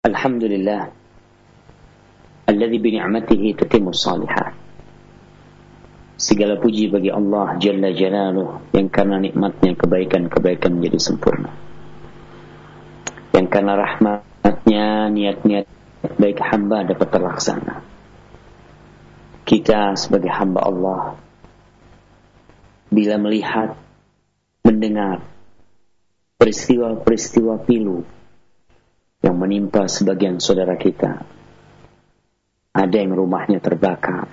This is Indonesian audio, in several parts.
Alhamdulillah alladzi bi ni'matihi tatimmu shalihat. Segala puji bagi Allah Jalla Jalaluh yang karena nikmatnya kebaikan-kebaikan menjadi sempurna. Yang karena rahmatnya niat-niat baik hamba dapat terlaksana. Kita sebagai hamba Allah bila melihat, mendengar peristiwa-peristiwa pilu yang menimpa sebagian saudara kita. Ada yang rumahnya terbakar.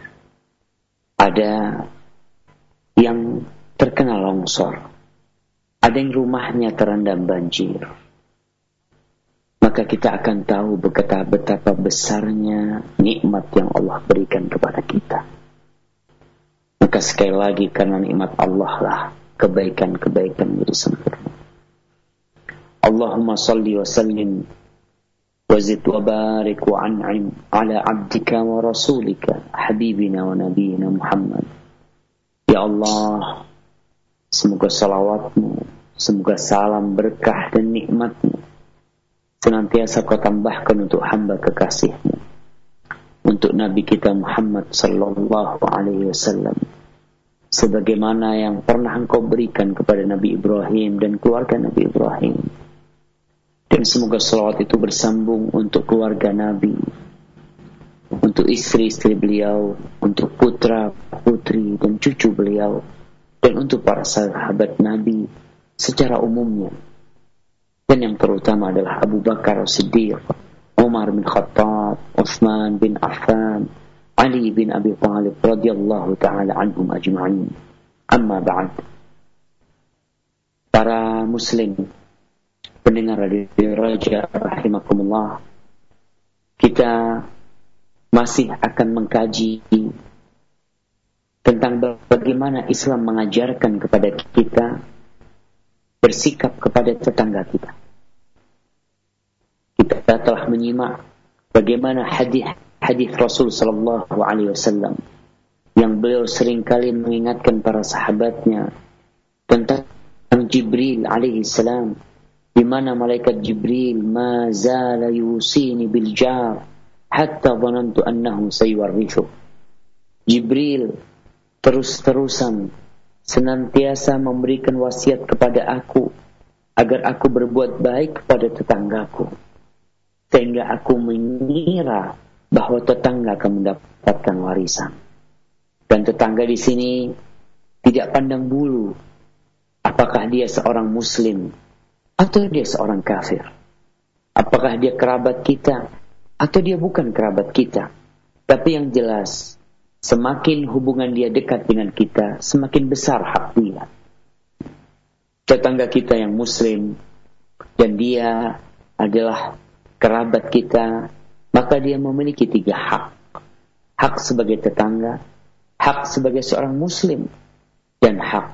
Ada yang terkena longsor. Ada yang rumahnya terendam banjir. Maka kita akan tahu betapa, besarnya nikmat yang Allah berikan kepada kita. Maka sekali lagi karena nikmat Allah lah kebaikan-kebaikan menjadi sempurna. Allahumma salli wa sallim وزد وبارك وعنعم على عبدك ورسولك حبيبنا ونبينا محمد Ya Allah Semoga salawatmu Semoga salam berkah dan nikmatmu Senantiasa kau tambahkan untuk hamba kekasihmu Untuk Nabi kita Muhammad Sallallahu Alaihi Wasallam Sebagaimana yang pernah engkau berikan kepada Nabi Ibrahim dan keluarga Nabi Ibrahim dan semoga salawat itu bersambung untuk keluarga Nabi, untuk istri-istri beliau, untuk putra, putri, dan cucu beliau, dan untuk para sahabat Nabi secara umumnya. Dan yang terutama adalah Abu Bakar Siddiq, Umar bin Khattab, Uthman bin Affan, Ali bin Abi Thalib radhiyallahu taala anhum ajma'in. Amma ba'd. Para muslim pendengar radio Raja rahimakumullah kita masih akan mengkaji tentang bagaimana Islam mengajarkan kepada kita bersikap kepada tetangga kita. Kita telah menyimak bagaimana hadis hadis Rasul sallallahu alaihi wasallam yang beliau sering kali mengingatkan para sahabatnya tentang Jibril alaihi salam di mana malaikat Jibril ma zala yusini bil jar hatta dhanantu annahu sayuwarrithu. Jibril terus-terusan senantiasa memberikan wasiat kepada aku agar aku berbuat baik kepada tetanggaku sehingga aku mengira bahwa tetangga akan mendapatkan warisan. Dan tetangga di sini tidak pandang bulu apakah dia seorang muslim atau dia seorang kafir? Apakah dia kerabat kita atau dia bukan kerabat kita? Tapi yang jelas, semakin hubungan dia dekat dengan kita, semakin besar hak dia. Tetangga kita yang muslim dan dia adalah kerabat kita, maka dia memiliki tiga hak. Hak sebagai tetangga, hak sebagai seorang muslim, dan hak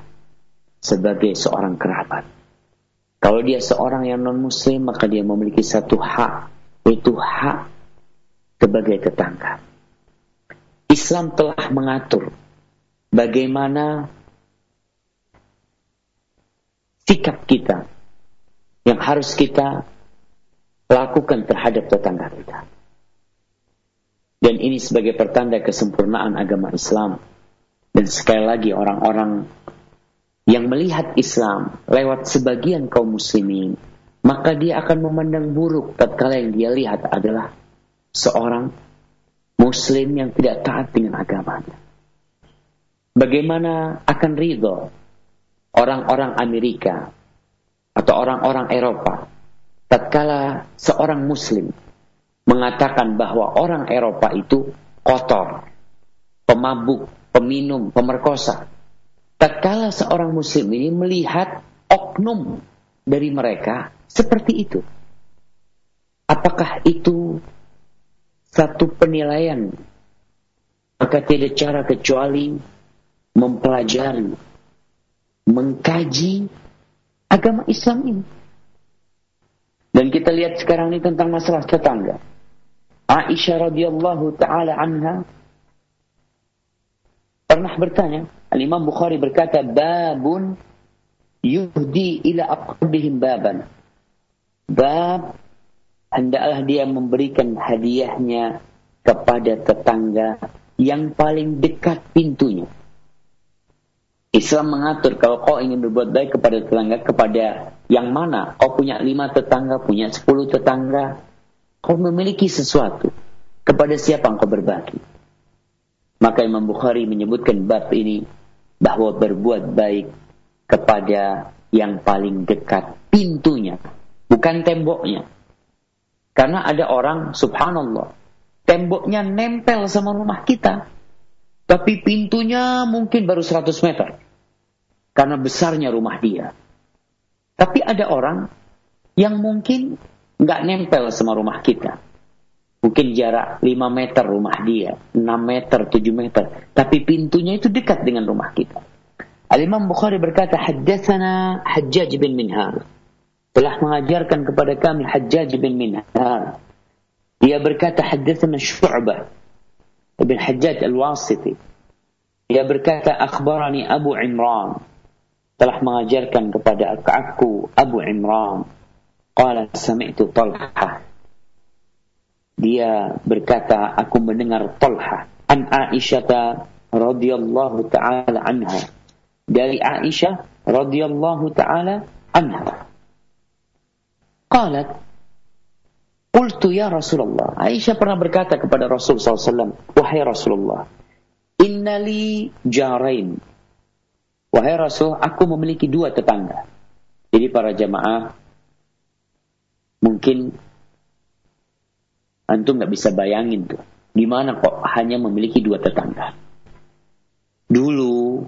sebagai seorang kerabat. Kalau dia seorang yang non-muslim, maka dia memiliki satu hak, yaitu hak sebagai tetangga. Islam telah mengatur bagaimana sikap kita yang harus kita lakukan terhadap tetangga kita. Dan ini sebagai pertanda kesempurnaan agama Islam. Dan sekali lagi orang-orang yang melihat Islam lewat sebagian kaum muslimin, maka dia akan memandang buruk tatkala yang dia lihat adalah seorang muslim yang tidak taat dengan agamanya. Bagaimana akan ridho orang-orang Amerika atau orang-orang Eropa tatkala seorang muslim mengatakan bahwa orang Eropa itu kotor, pemabuk, peminum, pemerkosa, tatkala seorang muslim ini melihat oknum dari mereka seperti itu. Apakah itu satu penilaian? Maka tidak cara kecuali mempelajari, mengkaji agama Islam ini. Dan kita lihat sekarang ini tentang masalah tetangga. Aisyah radhiyallahu taala anha pernah bertanya, Al-Imam Bukhari berkata, Babun yuhdi ila aqrabihim baban. Bab hendaklah dia memberikan hadiahnya kepada tetangga yang paling dekat pintunya. Islam mengatur kalau kau ingin berbuat baik kepada tetangga, kepada yang mana? Kau punya lima tetangga, punya sepuluh tetangga. Kau memiliki sesuatu. Kepada siapa engkau berbagi? Maka Imam Bukhari menyebutkan bab ini bahwa berbuat baik kepada yang paling dekat pintunya, bukan temboknya. Karena ada orang, subhanallah, temboknya nempel sama rumah kita. Tapi pintunya mungkin baru 100 meter karena besarnya rumah dia. Tapi ada orang yang mungkin nggak nempel sama rumah kita. Mungkin jarak 5 meter rumah dia, 6 meter, 7 meter. Tapi pintunya itu dekat dengan rumah kita. Al-Imam Bukhari berkata, Haddathana Hajjaj bin Minhar. Telah mengajarkan kepada kami Hajjaj bin Minhar. Dia berkata, Haddathana Syu'bah. Ibn Hajjaj Al-Wasiti. Dia berkata, Akhbarani Abu Imran telah mengajarkan kepada aku Abu Imran qala sami'tu Talha dia berkata aku mendengar Talha an Aisyah radhiyallahu taala anha. Dari Aisyah radhiyallahu taala anha. Qalat Qultu ya Rasulullah. Aisyah pernah berkata kepada Rasul SAW Wahai Rasulullah Innali jarain. Wahai Rasul, aku memiliki dua tetangga. Jadi para jamaah, mungkin antum nggak bisa bayangin tuh, gimana kok hanya memiliki dua tetangga. Dulu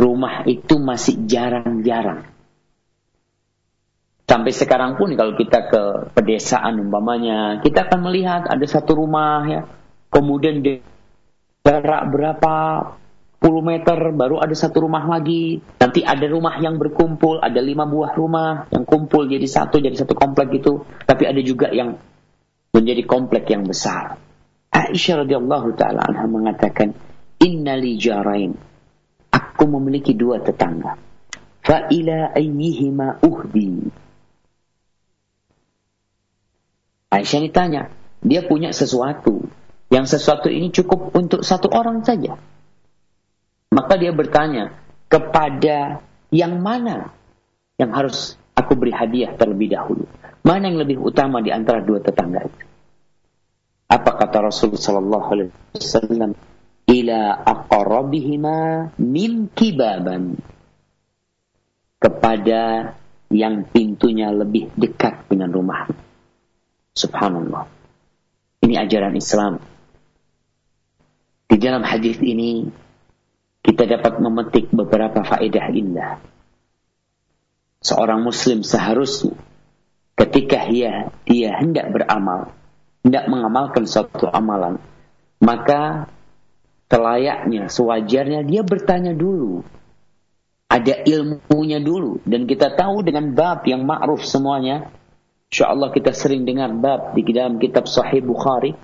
rumah itu masih jarang-jarang. Sampai sekarang pun kalau kita ke pedesaan umpamanya, kita akan melihat ada satu rumah ya, kemudian jarak berapa 10 meter baru ada satu rumah lagi. Nanti ada rumah yang berkumpul, ada lima buah rumah yang kumpul jadi satu, jadi satu komplek gitu. Tapi ada juga yang menjadi komplek yang besar. Aisyah radhiyallahu taala anha mengatakan, "Innali jarain." Aku memiliki dua tetangga. Fa ila ayyihima uhdi. Aisyah ditanya, dia punya sesuatu. Yang sesuatu ini cukup untuk satu orang saja. Maka dia bertanya, kepada yang mana yang harus aku beri hadiah terlebih dahulu? Mana yang lebih utama di antara dua tetangga itu? Apa kata Rasulullah sallallahu alaihi wasallam? Ila aqrabihima min kibaban. Kepada yang pintunya lebih dekat dengan rumah. Subhanallah. Ini ajaran Islam. Di dalam hadis ini kita dapat memetik beberapa faedah indah. Seorang muslim seharusnya ketika dia, dia hendak beramal, hendak mengamalkan suatu amalan, maka selayaknya, sewajarnya dia bertanya dulu. Ada ilmunya dulu. Dan kita tahu dengan bab yang ma'ruf semuanya. InsyaAllah kita sering dengar bab di dalam kitab Sahih Bukhari.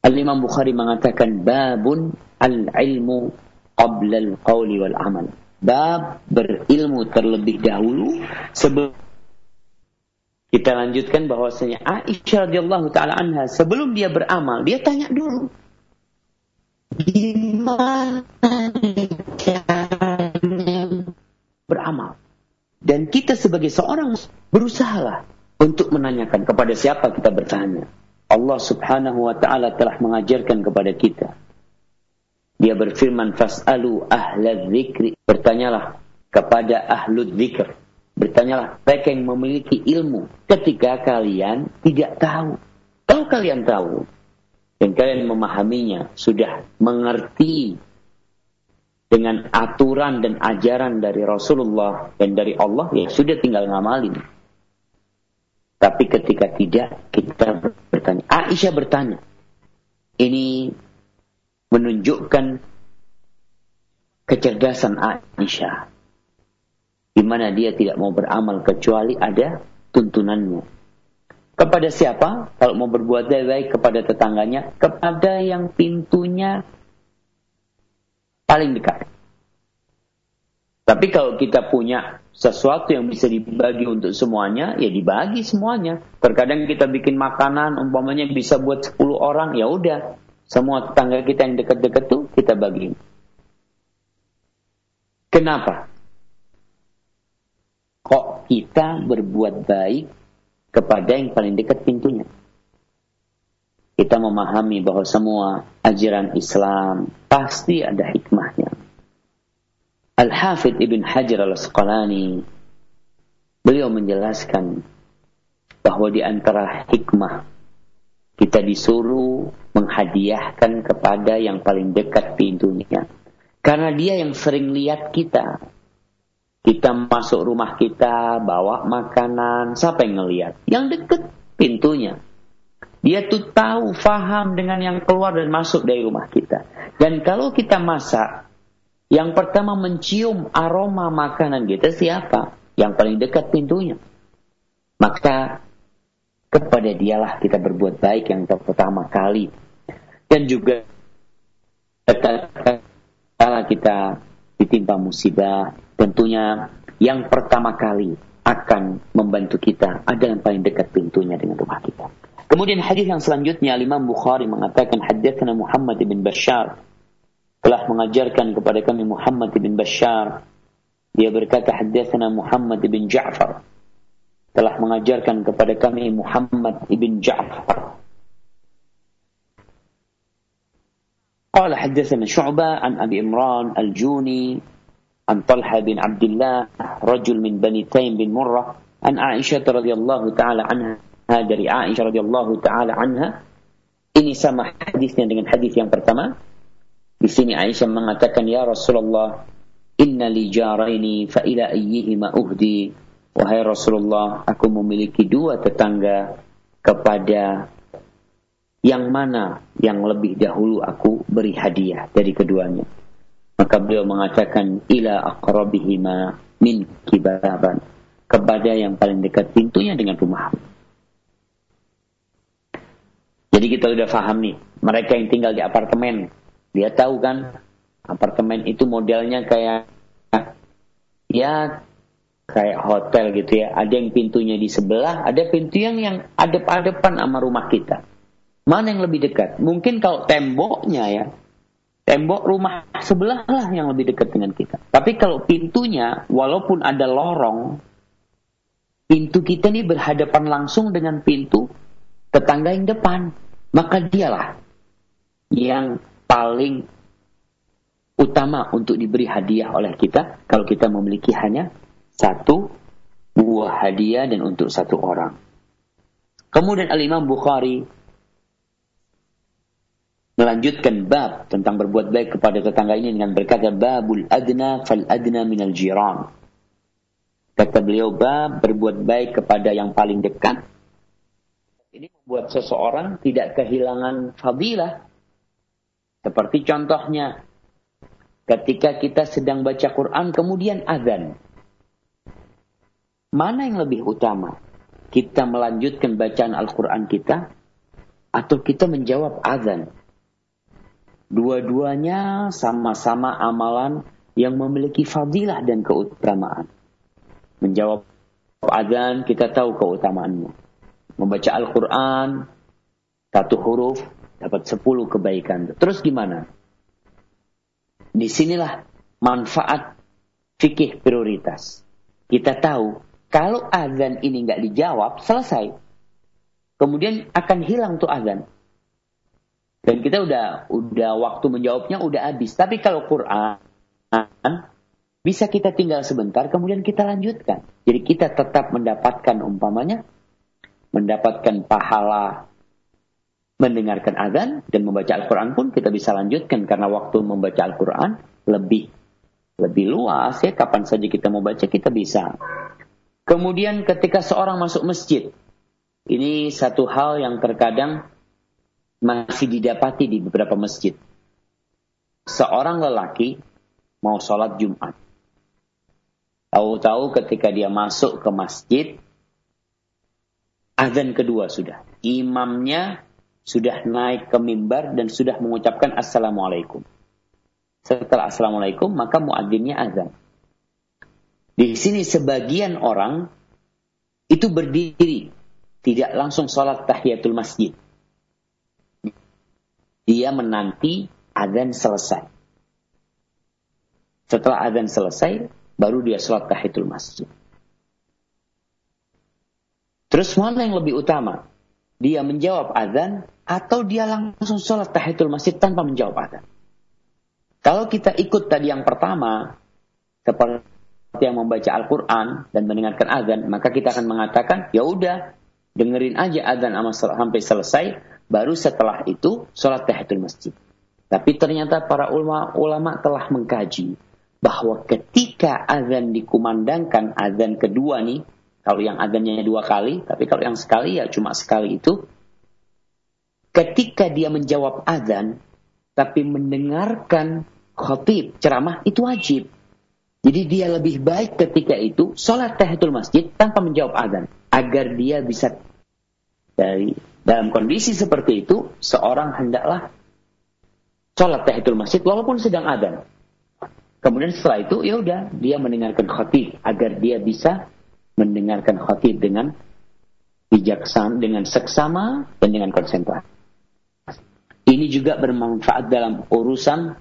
Al-Imam Bukhari mengatakan babun al-ilmu qabla al-qawli wal amal. Bab berilmu terlebih dahulu sebelum kita lanjutkan bahwasanya Aisyah radhiyallahu taala anha sebelum dia beramal dia tanya dulu gimana caranya beramal dan kita sebagai seorang berusahalah untuk menanyakan kepada siapa kita bertanya Allah subhanahu wa ta'ala telah mengajarkan kepada kita dia berfirman, Fas'alu ahla dzikri. Bertanyalah kepada ahlu dzikr. Bertanyalah mereka yang memiliki ilmu ketika kalian tidak tahu. Kalau kalian tahu dan kalian memahaminya, sudah mengerti dengan aturan dan ajaran dari Rasulullah dan dari Allah, ya sudah tinggal ngamalin. Tapi ketika tidak, kita bertanya. Aisyah bertanya. Ini menunjukkan kecerdasan Aisyah di mana dia tidak mau beramal kecuali ada tuntunannya. Kepada siapa? Kalau mau berbuat baik kepada tetangganya, kepada yang pintunya paling dekat. Tapi kalau kita punya sesuatu yang bisa dibagi untuk semuanya, ya dibagi semuanya. Terkadang kita bikin makanan, umpamanya bisa buat 10 orang, ya udah. Semua tetangga kita yang dekat-dekat tuh kita bagi. Kenapa? Kok kita berbuat baik kepada yang paling dekat pintunya? Kita memahami bahwa semua ajaran Islam pasti ada hikmahnya. Al-Hafidh Ibn Hajar al-Asqalani beliau menjelaskan bahwa di antara hikmah kita disuruh menghadiahkan kepada yang paling dekat pintunya. Karena dia yang sering lihat kita. Kita masuk rumah kita, bawa makanan, siapa yang ngelihat? Yang dekat pintunya. Dia tuh tahu, faham dengan yang keluar dan masuk dari rumah kita. Dan kalau kita masak, yang pertama mencium aroma makanan kita siapa? Yang paling dekat pintunya. Maka kepada dialah kita berbuat baik yang pertama kali. Dan juga kala kita ditimpa musibah, tentunya yang pertama kali akan membantu kita adalah yang paling dekat pintunya dengan rumah kita. Kemudian hadis yang selanjutnya Imam Bukhari mengatakan hadatsana Muhammad bin Bashar telah mengajarkan kepada kami Muhammad bin Bashar. Dia berkata hadatsana Muhammad bin Ja'far. Telah mengajarkan kepada kami Muhammad bin Ja'far. قال حدثنا شعبة عن أبي إمران الجوني an Talha bin Abdullah rajul min Bani Taim bin Murrah an Aisyah radhiyallahu taala anha dari Aisyah radhiyallahu taala anha ini sama hadisnya dengan hadis yang pertama. Di sini Aisyah mengatakan ya Rasulullah inna li jaraini fa ila ayyihima uhdi. Wahai Rasulullah aku memiliki dua tetangga kepada yang mana yang lebih dahulu aku beri hadiah dari keduanya. Maka beliau mengatakan, ila aqrabihima min kibaban. Kepada yang paling dekat pintunya dengan rumah. Jadi kita sudah paham nih, mereka yang tinggal di apartemen, dia tahu kan apartemen itu modelnya kayak ya kayak hotel gitu ya. Ada yang pintunya di sebelah, ada pintu yang yang adep-adepan sama rumah kita. Mana yang lebih dekat? Mungkin kalau temboknya ya, tembok rumah sebelah lah yang lebih dekat dengan kita. Tapi kalau pintunya, walaupun ada lorong, pintu kita ini berhadapan langsung dengan pintu tetangga yang depan. Maka dialah yang paling utama untuk diberi hadiah oleh kita kalau kita memiliki hanya satu buah hadiah dan untuk satu orang. Kemudian Al-Imam Bukhari melanjutkan bab tentang berbuat baik kepada tetangga ini dengan berkata babul adna fal adna minal jiran. Kata beliau bab berbuat baik kepada yang paling dekat. Ini membuat seseorang tidak kehilangan fadilah seperti contohnya, ketika kita sedang baca Quran kemudian azan. Mana yang lebih utama? Kita melanjutkan bacaan Al-Quran kita atau kita menjawab azan? Dua-duanya sama-sama amalan yang memiliki fadilah dan keutamaan. Menjawab azan kita tahu keutamaannya. Membaca Al-Quran, satu huruf dapat 10 kebaikan. Terus gimana? Di sinilah manfaat fikih prioritas. Kita tahu kalau azan ini nggak dijawab, selesai. Kemudian akan hilang tuh azan. Dan kita udah udah waktu menjawabnya udah habis. Tapi kalau Quran bisa kita tinggal sebentar, kemudian kita lanjutkan. Jadi kita tetap mendapatkan umpamanya, mendapatkan pahala mendengarkan azan dan membaca Al-Quran pun kita bisa lanjutkan karena waktu membaca Al-Quran lebih lebih luas ya kapan saja kita mau baca kita bisa. Kemudian ketika seorang masuk masjid, ini satu hal yang terkadang masih didapati di beberapa masjid. Seorang lelaki mau sholat Jumat. Tahu-tahu ketika dia masuk ke masjid, azan kedua sudah. Imamnya sudah naik ke mimbar dan sudah mengucapkan assalamualaikum. Setelah assalamualaikum maka muadzinnya azan. Di sini sebagian orang itu berdiri, tidak langsung sholat tahiyatul masjid. Dia menanti adzan selesai. Setelah adzan selesai, baru dia sholat tahiyatul masjid. Terus mana yang lebih utama? Dia menjawab adzan atau dia langsung sholat tahiyatul masjid tanpa menjawab adzan? Kalau kita ikut tadi yang pertama, seperti yang membaca Al-Quran dan mendengarkan azan, maka kita akan mengatakan, ya udah, dengerin aja azan sampai selesai, baru setelah itu sholat tahiyatul masjid. Tapi ternyata para ulama, ulama telah mengkaji bahwa ketika azan dikumandangkan, azan kedua nih, kalau yang azannya dua kali, tapi kalau yang sekali ya cuma sekali itu, ketika dia menjawab azan, tapi mendengarkan khotib ceramah itu wajib. Jadi dia lebih baik ketika itu sholat tahiyatul masjid tanpa menjawab azan agar dia bisa dari dalam kondisi seperti itu seorang hendaklah sholat tahiyatul masjid walaupun sedang azan. Kemudian setelah itu ya udah dia mendengarkan khotib agar dia bisa mendengarkan khotib dengan bijaksana, dengan seksama dan dengan konsentrasi. Ini juga bermanfaat dalam urusan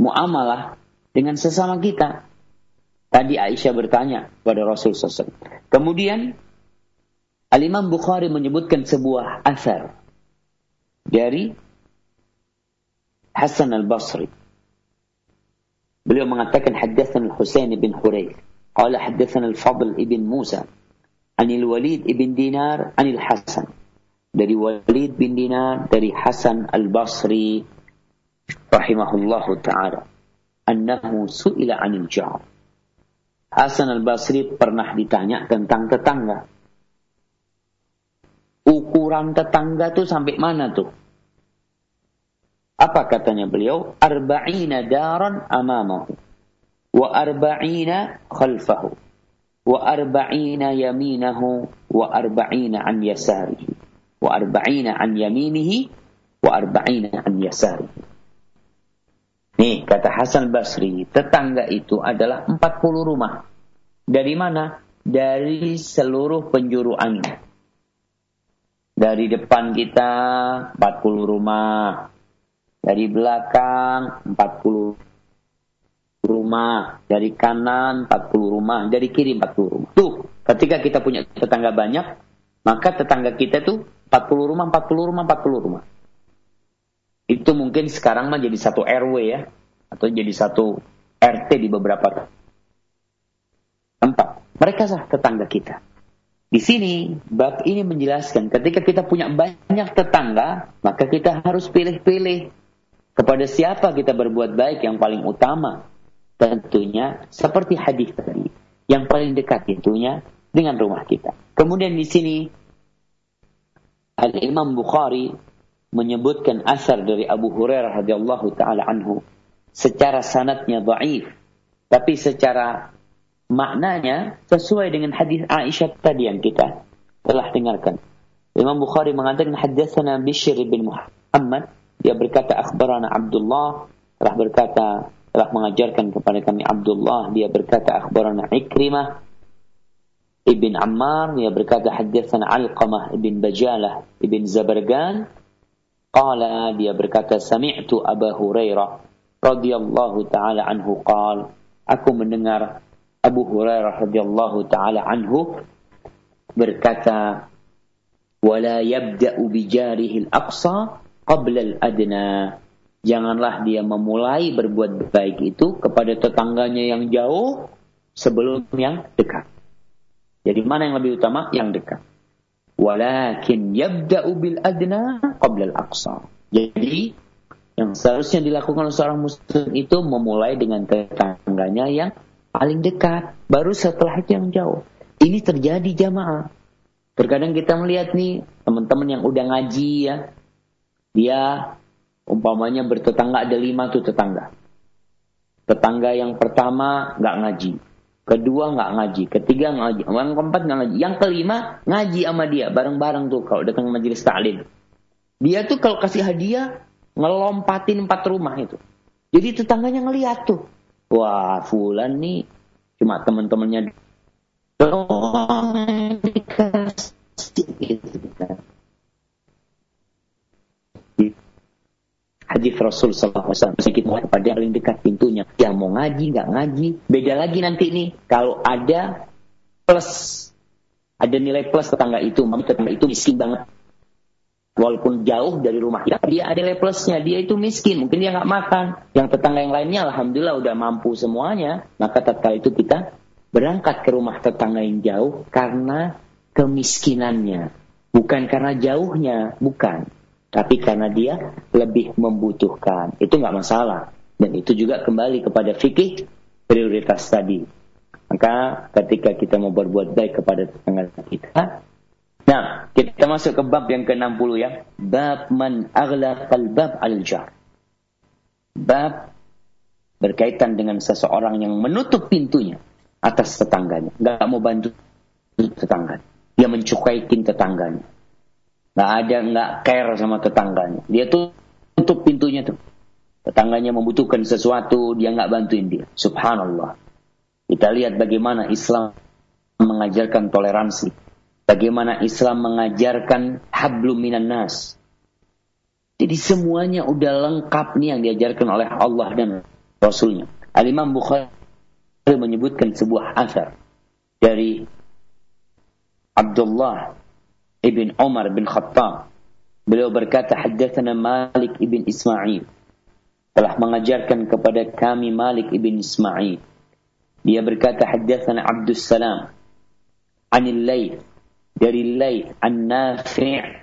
muamalah dengan sesama kita. Tadi Aisyah bertanya kepada Rasul SAW. Kemudian Al-Imam Bukhari menyebutkan sebuah asar dari Hasan al-Basri. Beliau mengatakan haddatsan Husain bin Hurayth. Qala haddatsan al-Fadl ibn Musa. Anil Walid ibn Dinar anil Hasan. Dari Walid bin Dinar dari Hasan al-Basri rahimahullahu taala annahu su'ila 'anil jar. Hasan al-Basri pernah ditanya tentang tetangga. Ukuran tetangga tuh sampai mana tuh? Apa katanya beliau? Arba'ina daran amamahu. Wa arba'ina khalfahu. Wa arba'ina yaminahu. Wa arba'ina an yasarihi. Wa arba'ina an yaminihi. Wa arba'ina an yasarihi. Nih, kata Hasan Basri, tetangga itu adalah 40 rumah. Dari mana? Dari seluruh penjuru angin. Dari depan kita 40 rumah. Dari belakang 40 rumah. Dari kanan 40 rumah. Dari kiri 40 rumah. Tuh, ketika kita punya tetangga banyak, maka tetangga kita tuh 40 rumah, 40 rumah, 40 rumah. Itu mungkin sekarang mah jadi satu RW ya, atau jadi satu RT di beberapa tempat. Mereka sah tetangga kita. Di sini bab ini menjelaskan ketika kita punya banyak tetangga, maka kita harus pilih-pilih kepada siapa kita berbuat baik yang paling utama. Tentunya seperti hadis tadi, yang paling dekat tentunya dengan rumah kita. Kemudian di sini Al Imam Bukhari menyebutkan asar dari Abu Hurairah radhiyallahu taala anhu secara sanatnya dhaif tapi secara maknanya sesuai dengan hadis Aisyah tadi yang kita telah dengarkan. Imam Bukhari mengatakan hadatsana Bishr bin Muhammad. Dia berkata akhbarana Abdullah. Telah berkata telah mengajarkan kepada kami Abdullah. Dia berkata akhbarana Ikrimah ibn Ammar. Dia berkata hadatsana Alqamah ibn Bajalah ibn Zabargan. Qala dia berkata sami'tu Abu Hurairah radhiyallahu taala anhu qal. Aku mendengar Abu Hurairah radhiyallahu taala anhu berkata wala yabda'u bijarihi al-aqsa qabla al-adna. Janganlah dia memulai berbuat baik itu kepada tetangganya yang jauh sebelum yang dekat. Jadi mana yang lebih utama? Yang dekat. Walakin yabda'u bil adna qabla al-aqsa. Jadi yang seharusnya dilakukan seorang muslim itu memulai dengan tetangganya yang paling dekat, baru setelah itu yang jauh. Ini terjadi jamaah. Terkadang kita melihat nih teman-teman yang udah ngaji ya, dia umpamanya bertetangga ada lima tuh tetangga. Tetangga yang pertama nggak ngaji, Kedua nggak ngaji, ketiga ngaji, yang keempat nggak ngaji, yang kelima ngaji sama dia bareng-bareng tuh kalau datang majelis taklim. Dia tuh kalau kasih hadiah ngelompatin empat rumah itu. Jadi tetangganya ngeliat tuh, wah fulan nih cuma teman-temannya doang dikasih gitu. Kan. hadis Rasul SAW sedikit pada yang paling dekat pintunya. Yang mau ngaji nggak ngaji. Beda lagi nanti nih kalau ada plus ada nilai plus tetangga itu mami tetangga itu miskin banget walaupun jauh dari rumah kita dia ada plusnya dia itu miskin mungkin dia nggak makan yang tetangga yang lainnya alhamdulillah udah mampu semuanya maka tatkala itu kita berangkat ke rumah tetangga yang jauh karena kemiskinannya bukan karena jauhnya bukan tapi karena dia lebih membutuhkan. Itu nggak masalah. Dan itu juga kembali kepada fikih prioritas tadi. Maka ketika kita mau berbuat baik kepada tetangga kita, nah kita masuk ke bab yang ke-60 ya. Bab man aghlaqal bab al-jar. Bab berkaitan dengan seseorang yang menutup pintunya atas tetangganya. Nggak mau bantu tetangganya. Dia mencukaikin tetangganya Nggak ada, nggak care sama tetangganya. Dia tuh tutup pintunya tuh. Tetangganya membutuhkan sesuatu, dia nggak bantuin dia. Subhanallah. Kita lihat bagaimana Islam mengajarkan toleransi. Bagaimana Islam mengajarkan hablum minan nas. Jadi semuanya udah lengkap nih yang diajarkan oleh Allah dan Rasulnya. Al-Imam Bukhari menyebutkan sebuah asar dari Abdullah ibn Umar bin Khattab. Beliau berkata, Haddathana Malik ibn Ismail. Telah mengajarkan kepada kami Malik ibn Ismail. Dia berkata, Haddathana Abdus Salam. Anil Layth dari Lai An-Nafi'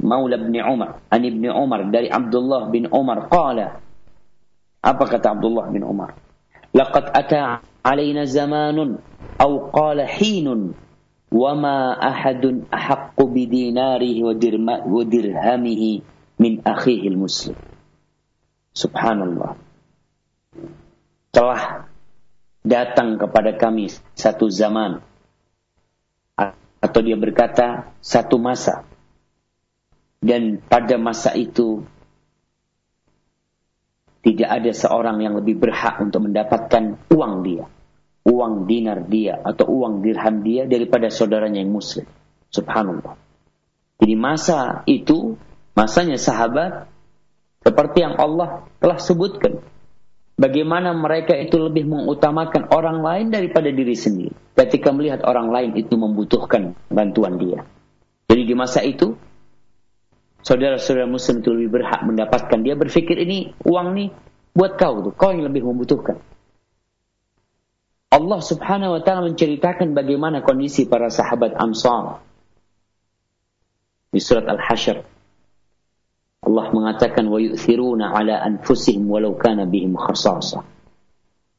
Maula bin Umar. An Ibn Umar. Dari Abdullah bin Umar. Qala. Apa kata Abdullah bin Umar? Laqad ata alaina zamanun Au qala hinun Wama ahadun ahakku bidinarihi wa dirhamihi min akhihi muslim Subhanallah. Telah datang kepada kami satu zaman atau dia berkata satu masa dan pada masa itu tidak ada seorang yang lebih berhak untuk mendapatkan uang dia uang dinar dia atau uang dirham dia daripada saudaranya yang muslim. Subhanallah. Jadi masa itu, masanya sahabat, seperti yang Allah telah sebutkan. Bagaimana mereka itu lebih mengutamakan orang lain daripada diri sendiri. Ketika melihat orang lain itu membutuhkan bantuan dia. Jadi di masa itu, saudara-saudara muslim itu lebih berhak mendapatkan. Dia berpikir ini uang nih buat kau tuh, kau yang lebih membutuhkan. Allah subhanahu wa ta'ala menceritakan bagaimana kondisi para sahabat Ansar. Di surat Al-Hashr. Allah mengatakan wa yu'thiruna ala anfusihim walau kana bihim khasasa.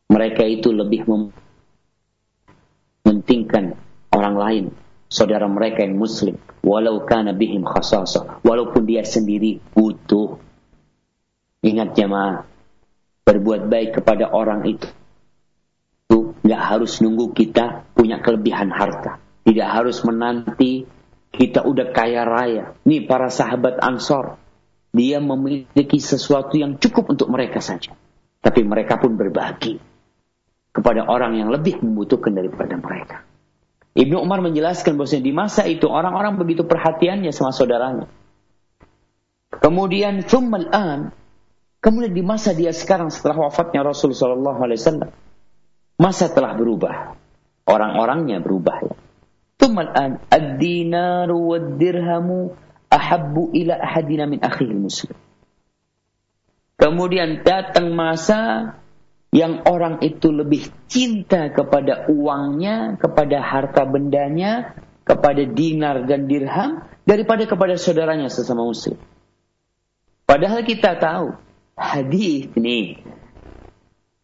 Mereka itu lebih mementingkan orang lain, saudara mereka yang muslim, walau kana bihim khasasa, walaupun dia sendiri butuh. Ingat jemaah, berbuat baik kepada orang itu itu nggak harus nunggu kita punya kelebihan harta, tidak harus menanti kita udah kaya raya. Nih para sahabat Ansor, dia memiliki sesuatu yang cukup untuk mereka saja. Tapi mereka pun berbagi kepada orang yang lebih membutuhkan daripada mereka. Ibnu Umar menjelaskan bahwa di masa itu orang-orang begitu perhatiannya sama saudaranya. Kemudian thummal an kemudian di masa dia sekarang setelah wafatnya Rasul sallallahu alaihi wasallam Masa telah berubah. Orang-orangnya berubah ya. Tumal an ad-dinaru wad-dirhamu ahabbu ila ahadina min akhihi muslim. Kemudian datang masa yang orang itu lebih cinta kepada uangnya, kepada harta bendanya, kepada dinar dan dirham daripada kepada saudaranya sesama muslim. Padahal kita tahu hadis ini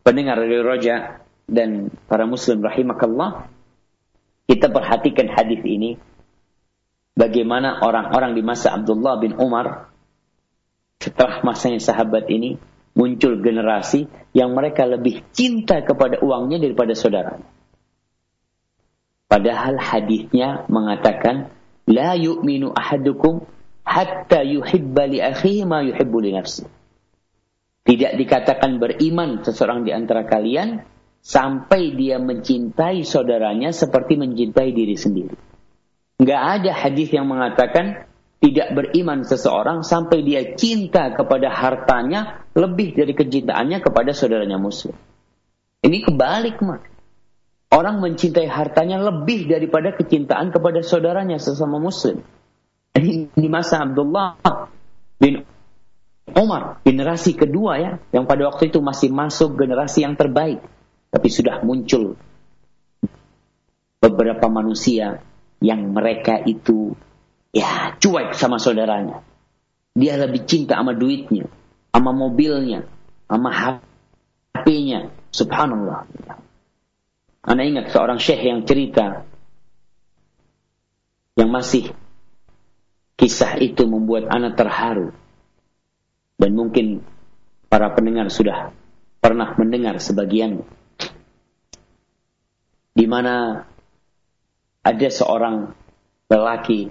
pendengar dari Roja dan para muslim rahimakallah kita perhatikan hadis ini bagaimana orang-orang di masa Abdullah bin Umar setelah masanya sahabat ini muncul generasi yang mereka lebih cinta kepada uangnya daripada saudara. Padahal hadisnya mengatakan la yu'minu ahadukum hatta yuhibba li akhihi ma yuhibbu li nafsi. Tidak dikatakan beriman seseorang di antara kalian sampai dia mencintai saudaranya seperti mencintai diri sendiri. Nggak ada hadis yang mengatakan tidak beriman seseorang sampai dia cinta kepada hartanya lebih dari kecintaannya kepada saudaranya muslim. Ini kebalik mah. Orang mencintai hartanya lebih daripada kecintaan kepada saudaranya sesama muslim. Ini di masa Abdullah bin Umar, generasi kedua ya, yang pada waktu itu masih masuk generasi yang terbaik. Tapi sudah muncul beberapa manusia yang mereka itu ya cuek sama saudaranya. Dia lebih cinta sama duitnya, sama mobilnya, sama HP-nya. Subhanallah. Anda ingat seorang syekh yang cerita yang masih kisah itu membuat anak terharu. Dan mungkin para pendengar sudah pernah mendengar sebagian di mana ada seorang lelaki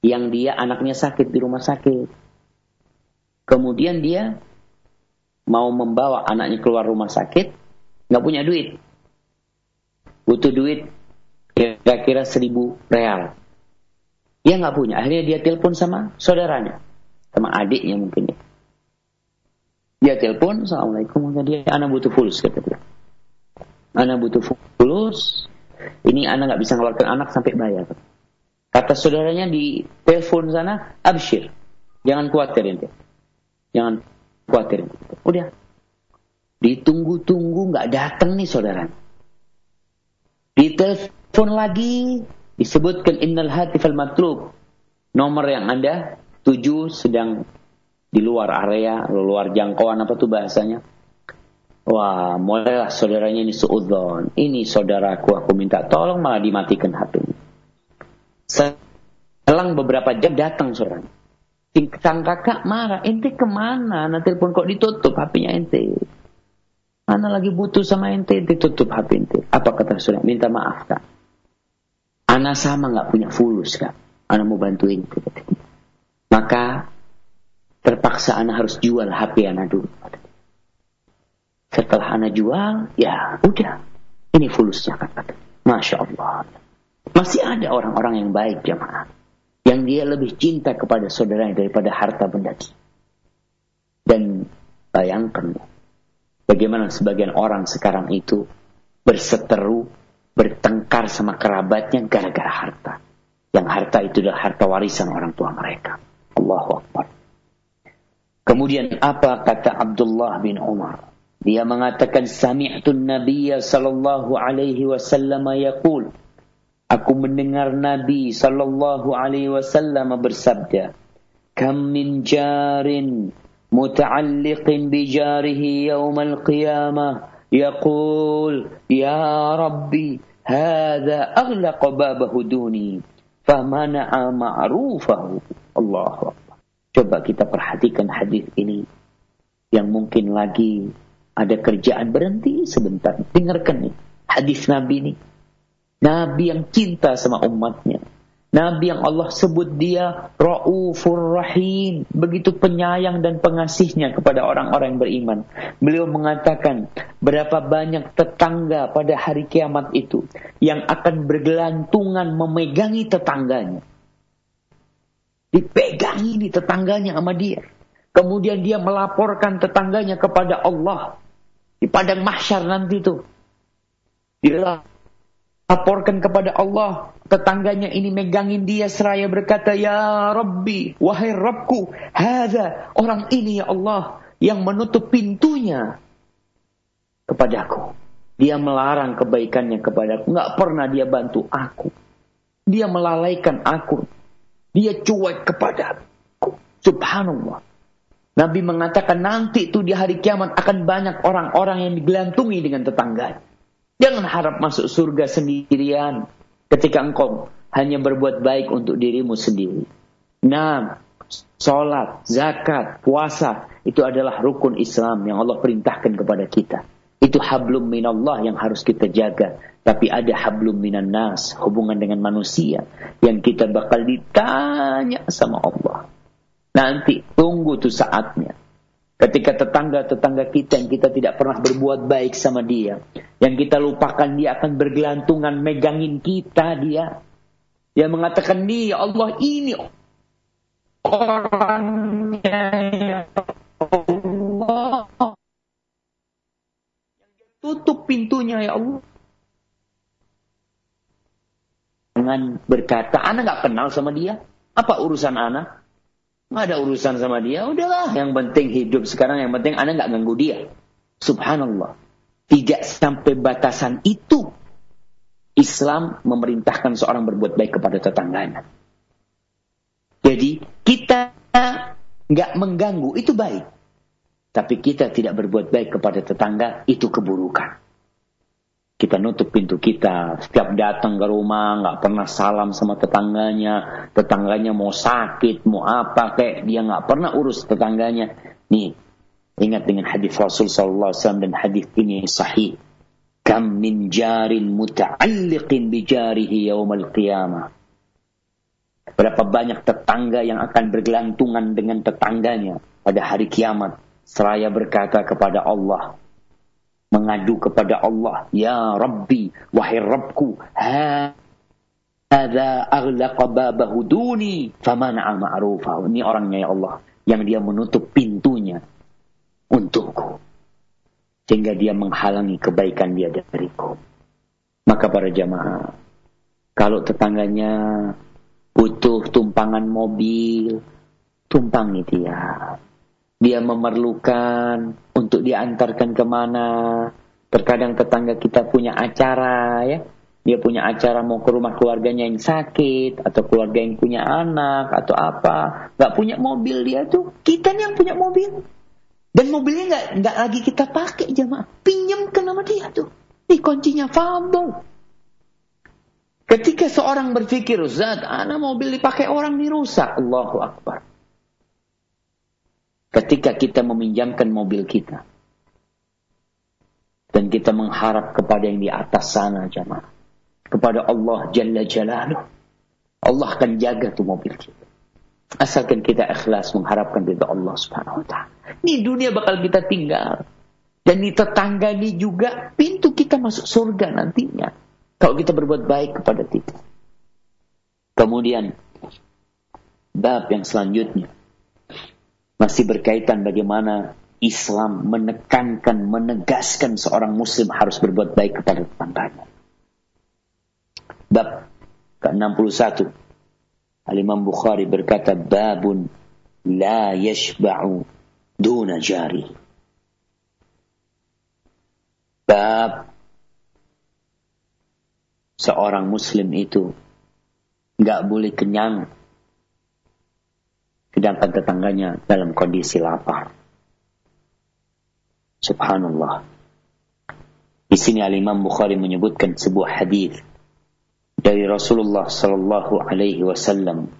yang dia anaknya sakit di rumah sakit. Kemudian dia mau membawa anaknya keluar rumah sakit, nggak punya duit butuh duit kira-kira seribu real. Dia nggak punya. Akhirnya dia telepon sama saudaranya, sama adiknya mungkin. Ya. Dia telepon, assalamualaikum, dia anak butuh fulus kata dia. Anak butuh fulus. Ini anak nggak bisa ngeluarkan anak sampai bayar. Kata saudaranya di telepon sana, abshir, jangan khawatir ente, jangan khawatir. Udah, ditunggu-tunggu nggak datang nih saudaranya. Ditelepon lagi, disebutkan innal hatifal matlub. Nomor yang Anda tuju sedang di luar area, luar jangkauan apa tuh bahasanya. Wah, mulailah saudaranya ini suudzon. Ini saudaraku, aku minta tolong malah dimatikan HP. Selang beberapa jam datang saudara. Sang kakak marah, ente ke mana? Nanti pun kok ditutup HP-nya ente. Ana lagi butuh sama ente, ditutup HP ente. Apa kata surah? Minta maaf kak. Ana sama nggak punya fulus kak. Ana mau bantuin. Maka terpaksa Ana harus jual HP Ana dulu. Setelah Ana jual, ya udah. Ini fulusnya kak. Masya Allah. Masih ada orang-orang yang baik jamaah. Yang dia lebih cinta kepada saudaranya daripada harta benda. Dan bayangkan Bagaimana sebagian orang sekarang itu berseteru, bertengkar sama kerabatnya gara-gara harta. Yang harta itu adalah harta warisan orang tua mereka. Allahu Akbar. Kemudian apa kata Abdullah bin Umar? Dia mengatakan sami'tu Nabiya sallallahu alaihi wasallam yaqul. Aku mendengar Nabi sallallahu alaihi wasallam bersabda Kam min jarin muta'alliqin bi jarihi yaumal qiyamah yaqul ya rabbi hadha aghlaq babahu duni famana'a ma'rufahu Allahu Akbar. Coba kita perhatikan hadis ini yang mungkin lagi ada kerjaan berhenti sebentar. Dengarkan nih hadis Nabi ini. Nabi yang cinta sama umatnya. Nabi yang Allah sebut dia Ra'ufur Rahim. Begitu penyayang dan pengasihnya kepada orang-orang yang beriman. Beliau mengatakan, berapa banyak tetangga pada hari kiamat itu yang akan bergelantungan memegangi tetangganya. Dipegangi di tetangganya sama dia. Kemudian dia melaporkan tetangganya kepada Allah. Di padang mahsyar nanti itu. Dia laporkan kepada Allah. Tetangganya ini megangin dia seraya berkata, Ya Rabbi, wahai Rabbku, hada orang ini ya Allah yang menutup pintunya kepadaku. Dia melarang kebaikannya kepadaku. Nggak pernah dia bantu aku. Dia melalaikan aku. Dia cuek kepadaku. Subhanallah. Nabi mengatakan nanti itu di hari kiamat akan banyak orang-orang yang digelantungi dengan tetangganya. Jangan harap masuk surga sendirian ketika engkau hanya berbuat baik untuk dirimu sendiri. Nah, sholat, zakat, puasa, itu adalah rukun Islam yang Allah perintahkan kepada kita. Itu hablum minallah yang harus kita jaga. Tapi ada hablum minan nas, hubungan dengan manusia, yang kita bakal ditanya sama Allah. Nanti tunggu tuh saatnya. Ketika tetangga-tetangga kita yang kita tidak pernah berbuat baik sama dia. Yang kita lupakan dia akan bergelantungan megangin kita dia. Dia mengatakan dia Allah ini orangnya ya Allah. Tutup pintunya ya Allah. Jangan berkata, anak nggak kenal sama dia. Apa urusan anak? Nggak ada urusan sama dia. Udahlah, yang penting hidup sekarang. Yang penting anak nggak ganggu dia. Subhanallah. Tidak sampai batasan itu. Islam memerintahkan seorang berbuat baik kepada tetangganya. Jadi kita nggak mengganggu itu baik. Tapi kita tidak berbuat baik kepada tetangga itu keburukan. Kita nutup pintu kita. Setiap datang ke rumah nggak pernah salam sama tetangganya. Tetangganya mau sakit, mau apa kayak dia nggak pernah urus tetangganya. Nih, ingat dengan hadis Rasul Sallallahu Alaihi Wasallam dan hadis ini sahih. Kam min jarin muta'alliqin bijarihi yawmal qiyamah. Berapa banyak tetangga yang akan bergelantungan dengan tetangganya pada hari kiamat. Seraya berkata kepada Allah, mengadu kepada Allah, "Ya Rabbi, wahai Rabbku, hadza aghlaqa babahu duni famana'a ma'rufa." Ini orangnya ya Allah yang dia menutup pintunya untukku sehingga dia menghalangi kebaikan dia dariku. Maka para jamaah, kalau tetangganya butuh tumpangan mobil, tumpangi dia dia memerlukan untuk diantarkan ke mana. Terkadang tetangga kita punya acara ya. Dia punya acara mau ke rumah keluarganya yang sakit. Atau keluarga yang punya anak. Atau apa. Gak punya mobil dia tuh. Kita nih yang punya mobil. Dan mobilnya gak, nggak lagi kita pakai jemaah. Pinjam ke nama dia tuh. Ini kuncinya fabel. Ketika seorang berpikir, Ustaz, anak mobil dipakai orang dirusak. Allahu Akbar ketika kita meminjamkan mobil kita. Dan kita mengharap kepada yang di atas sana jemaah. Kepada Allah Jalla Jalaluh. Allah akan jaga tuh mobil kita. Asalkan kita ikhlas mengharapkan ridha Allah Subhanahu wa taala. Ini dunia bakal kita tinggal. Dan di tetangga ini juga pintu kita masuk surga nantinya. Kalau kita berbuat baik kepada kita. Kemudian bab yang selanjutnya masih berkaitan bagaimana Islam menekankan, menegaskan seorang muslim harus berbuat baik kepada tetangganya. Bab ke-61. Al-Imam Bukhari berkata, Babun la yashba'u duna jari. Bab seorang muslim itu nggak boleh kenyang sedangkan tetangganya dalam kondisi lapar. Subhanallah. Di sini Al-Imam Bukhari menyebutkan sebuah hadis dari Rasulullah sallallahu alaihi wasallam.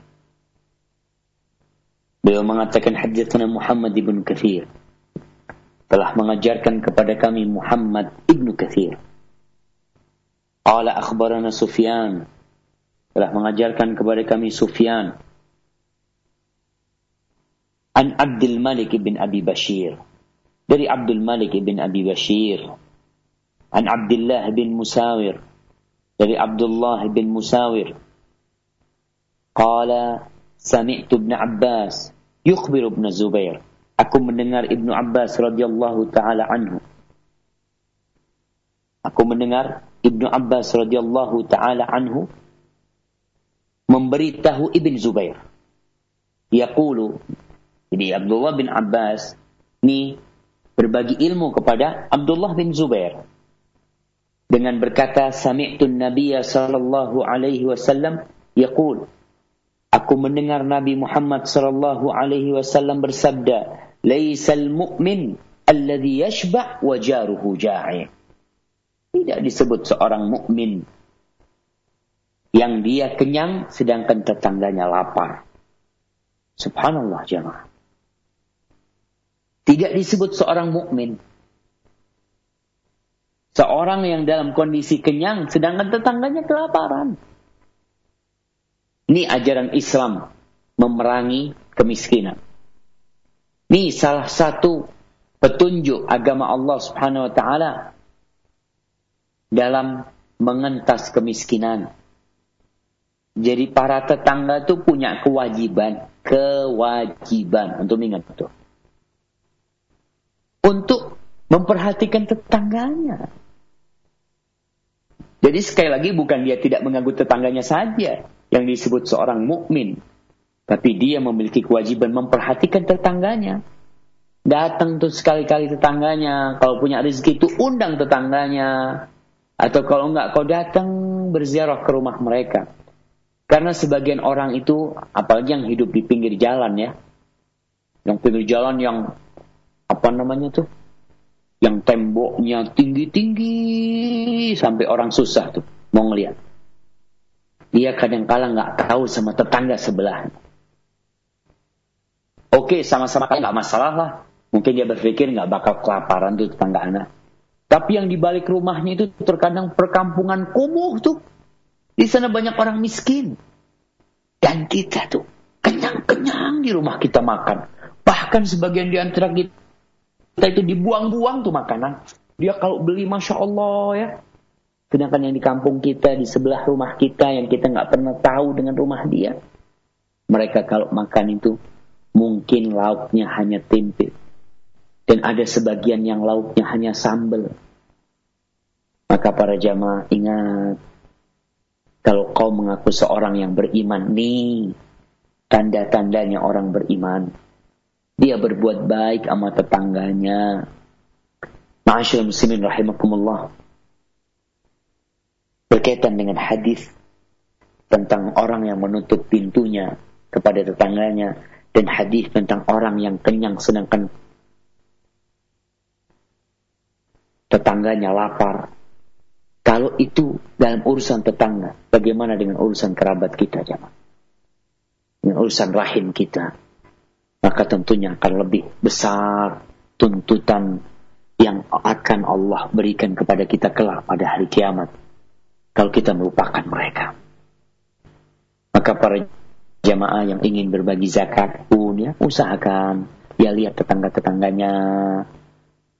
Beliau mengatakan haditsana Muhammad ibn Kathir telah mengajarkan kepada kami Muhammad ibn Kathir. Qala akhbarana Sufyan telah mengajarkan kepada kami Sufyan An Abdul Malik bin Abi Bashir. Dari Abdul Malik bin Abi Bashir. An Abdullah bin Musawir. Dari Abdullah bin Musawir. Qala sami'tu ibn Abbas yukhbiru ibn Zubair. Aku mendengar Ibnu Abbas radhiyallahu taala anhu. Aku mendengar Ibnu Abbas radhiyallahu taala anhu memberitahu Ibn Zubair. Yaqulu jadi Abdullah bin Abbas ini berbagi ilmu kepada Abdullah bin Zubair dengan berkata sami'tu Nabiya sallallahu alaihi wasallam yaqul Aku mendengar Nabi Muhammad sallallahu alaihi wasallam bersabda laisal mu'min alladhi yashba' wa jaruhu ja'i Tidak disebut seorang mukmin yang dia kenyang sedangkan tetangganya lapar. Subhanallah jemaah. Tidak disebut seorang mukmin. Seorang yang dalam kondisi kenyang sedangkan tetangganya kelaparan. Ini ajaran Islam memerangi kemiskinan. Ini salah satu petunjuk agama Allah Subhanahu wa taala dalam mengentas kemiskinan. Jadi para tetangga itu punya kewajiban, kewajiban untuk ingat betul. Untuk memperhatikan tetangganya. Jadi sekali lagi bukan dia tidak mengganggu tetangganya saja yang disebut seorang mukmin, tapi dia memiliki kewajiban memperhatikan tetangganya. Datang tuh sekali-kali tetangganya, kalau punya rezeki itu undang tetangganya. Atau kalau enggak kau datang berziarah ke rumah mereka. Karena sebagian orang itu, apalagi yang hidup di pinggir jalan ya. Yang pinggir jalan yang, apa namanya tuh? Yang temboknya tinggi-tinggi sampai orang susah tuh mau ngeliat. Dia kadang-kala nggak tahu sama tetangga sebelah. Oke, sama-sama kan nggak masalah lah. Mungkin dia berpikir nggak bakal kelaparan tuh tetangga anak. Tapi yang di balik rumahnya itu terkadang perkampungan kumuh tuh. Di sana banyak orang miskin. Dan kita tuh kenyang-kenyang di rumah kita makan. Bahkan sebagian di antara kita itu dibuang-buang tuh makanan. Dia kalau beli Masya Allah ya. Sedangkan yang di kampung kita, di sebelah rumah kita yang kita nggak pernah tahu dengan rumah dia. Mereka kalau makan itu mungkin lauknya hanya tempe. Dan ada sebagian yang lauknya hanya sambal. Maka para jamaah ingat. Kalau kau mengaku seorang yang beriman. Nih. Tanda-tandanya orang beriman. Dia berbuat baik sama tetangganya. Ma'asyil muslimin rahimakumullah. Berkaitan dengan hadis tentang orang yang menutup pintunya kepada tetangganya dan hadis tentang orang yang kenyang sedangkan tetangganya lapar. Kalau itu dalam urusan tetangga, bagaimana dengan urusan kerabat kita, jemaah? Dengan urusan rahim kita, maka tentunya akan lebih besar tuntutan yang akan Allah berikan kepada kita kelak pada hari kiamat. Kalau kita melupakan mereka. Maka para jamaah yang ingin berbagi zakat pun ya usahakan ya lihat tetangga-tetangganya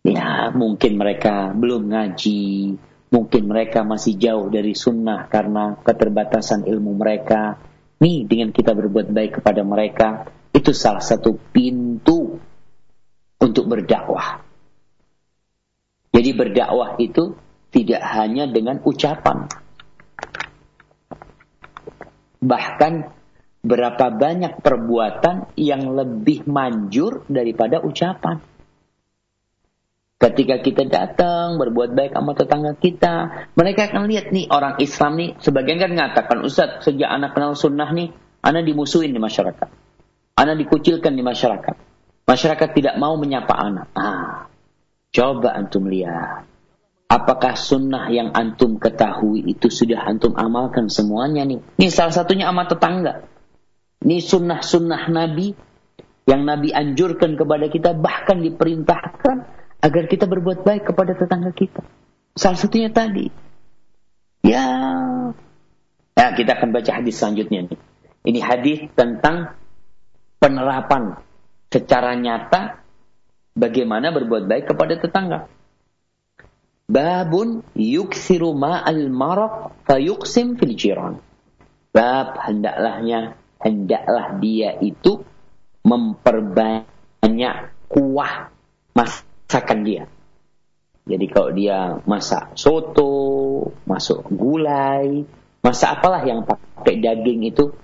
Ya, mungkin mereka belum ngaji, mungkin mereka masih jauh dari sunnah karena keterbatasan ilmu mereka. Nih, dengan kita berbuat baik kepada mereka, itu salah satu pintu untuk berdakwah. Jadi berdakwah itu tidak hanya dengan ucapan. Bahkan berapa banyak perbuatan yang lebih manjur daripada ucapan. Ketika kita datang berbuat baik sama tetangga kita, mereka akan lihat nih orang Islam nih, sebagian kan mengatakan, Ustaz, sejak anak kenal sunnah nih, anak dimusuhin di masyarakat. Anak dikucilkan di masyarakat. Masyarakat tidak mau menyapa anak. Ah, coba antum lihat. Apakah sunnah yang antum ketahui itu sudah antum amalkan semuanya nih? Ini salah satunya amat tetangga. Ini sunnah-sunnah Nabi yang Nabi anjurkan kepada kita bahkan diperintahkan agar kita berbuat baik kepada tetangga kita. Salah satunya tadi. Ya. Nah, kita akan baca hadis selanjutnya nih. Ini hadis tentang penerapan secara nyata bagaimana berbuat baik kepada tetangga. Babun yuksiru ma'al maraq fayuksim fil jiran. Bab hendaklahnya hendaklah dia itu memperbanyak kuah mas masakan dia. Jadi kalau dia masak soto, masuk gulai, masak apalah yang pakai daging itu,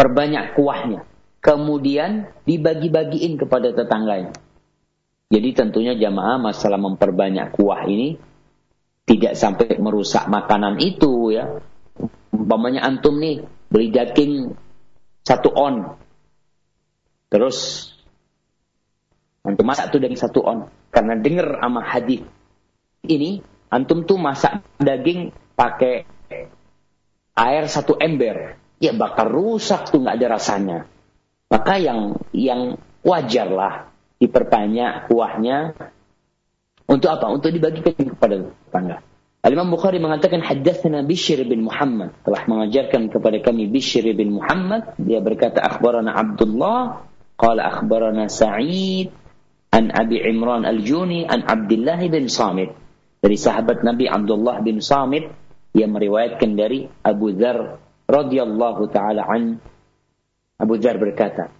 perbanyak kuahnya. Kemudian dibagi-bagiin kepada tetangganya. Jadi tentunya jamaah masalah memperbanyak kuah ini tidak sampai merusak makanan itu ya. Umpamanya antum nih beli daging satu on. Terus Antum masak tuh dari satu on. Karena dengar sama hadis ini, antum tuh masak daging pakai air satu ember. Ya bakal rusak tuh nggak ada rasanya. Maka yang yang wajar lah diperbanyak kuahnya untuk apa? Untuk dibagikan kepada tetangga. Al-Imam Bukhari mengatakan hadatsana Bishr bin Muhammad telah mengajarkan kepada kami Bishr bin Muhammad dia berkata akhbarana Abdullah qala akhbarana Sa'id an Abi Imran Al-Juni an Abdullah bin Samit. Dari sahabat Nabi Abdullah bin Samit yang meriwayatkan dari Abu Dzar radhiyallahu taala an. Abu Dzar berkata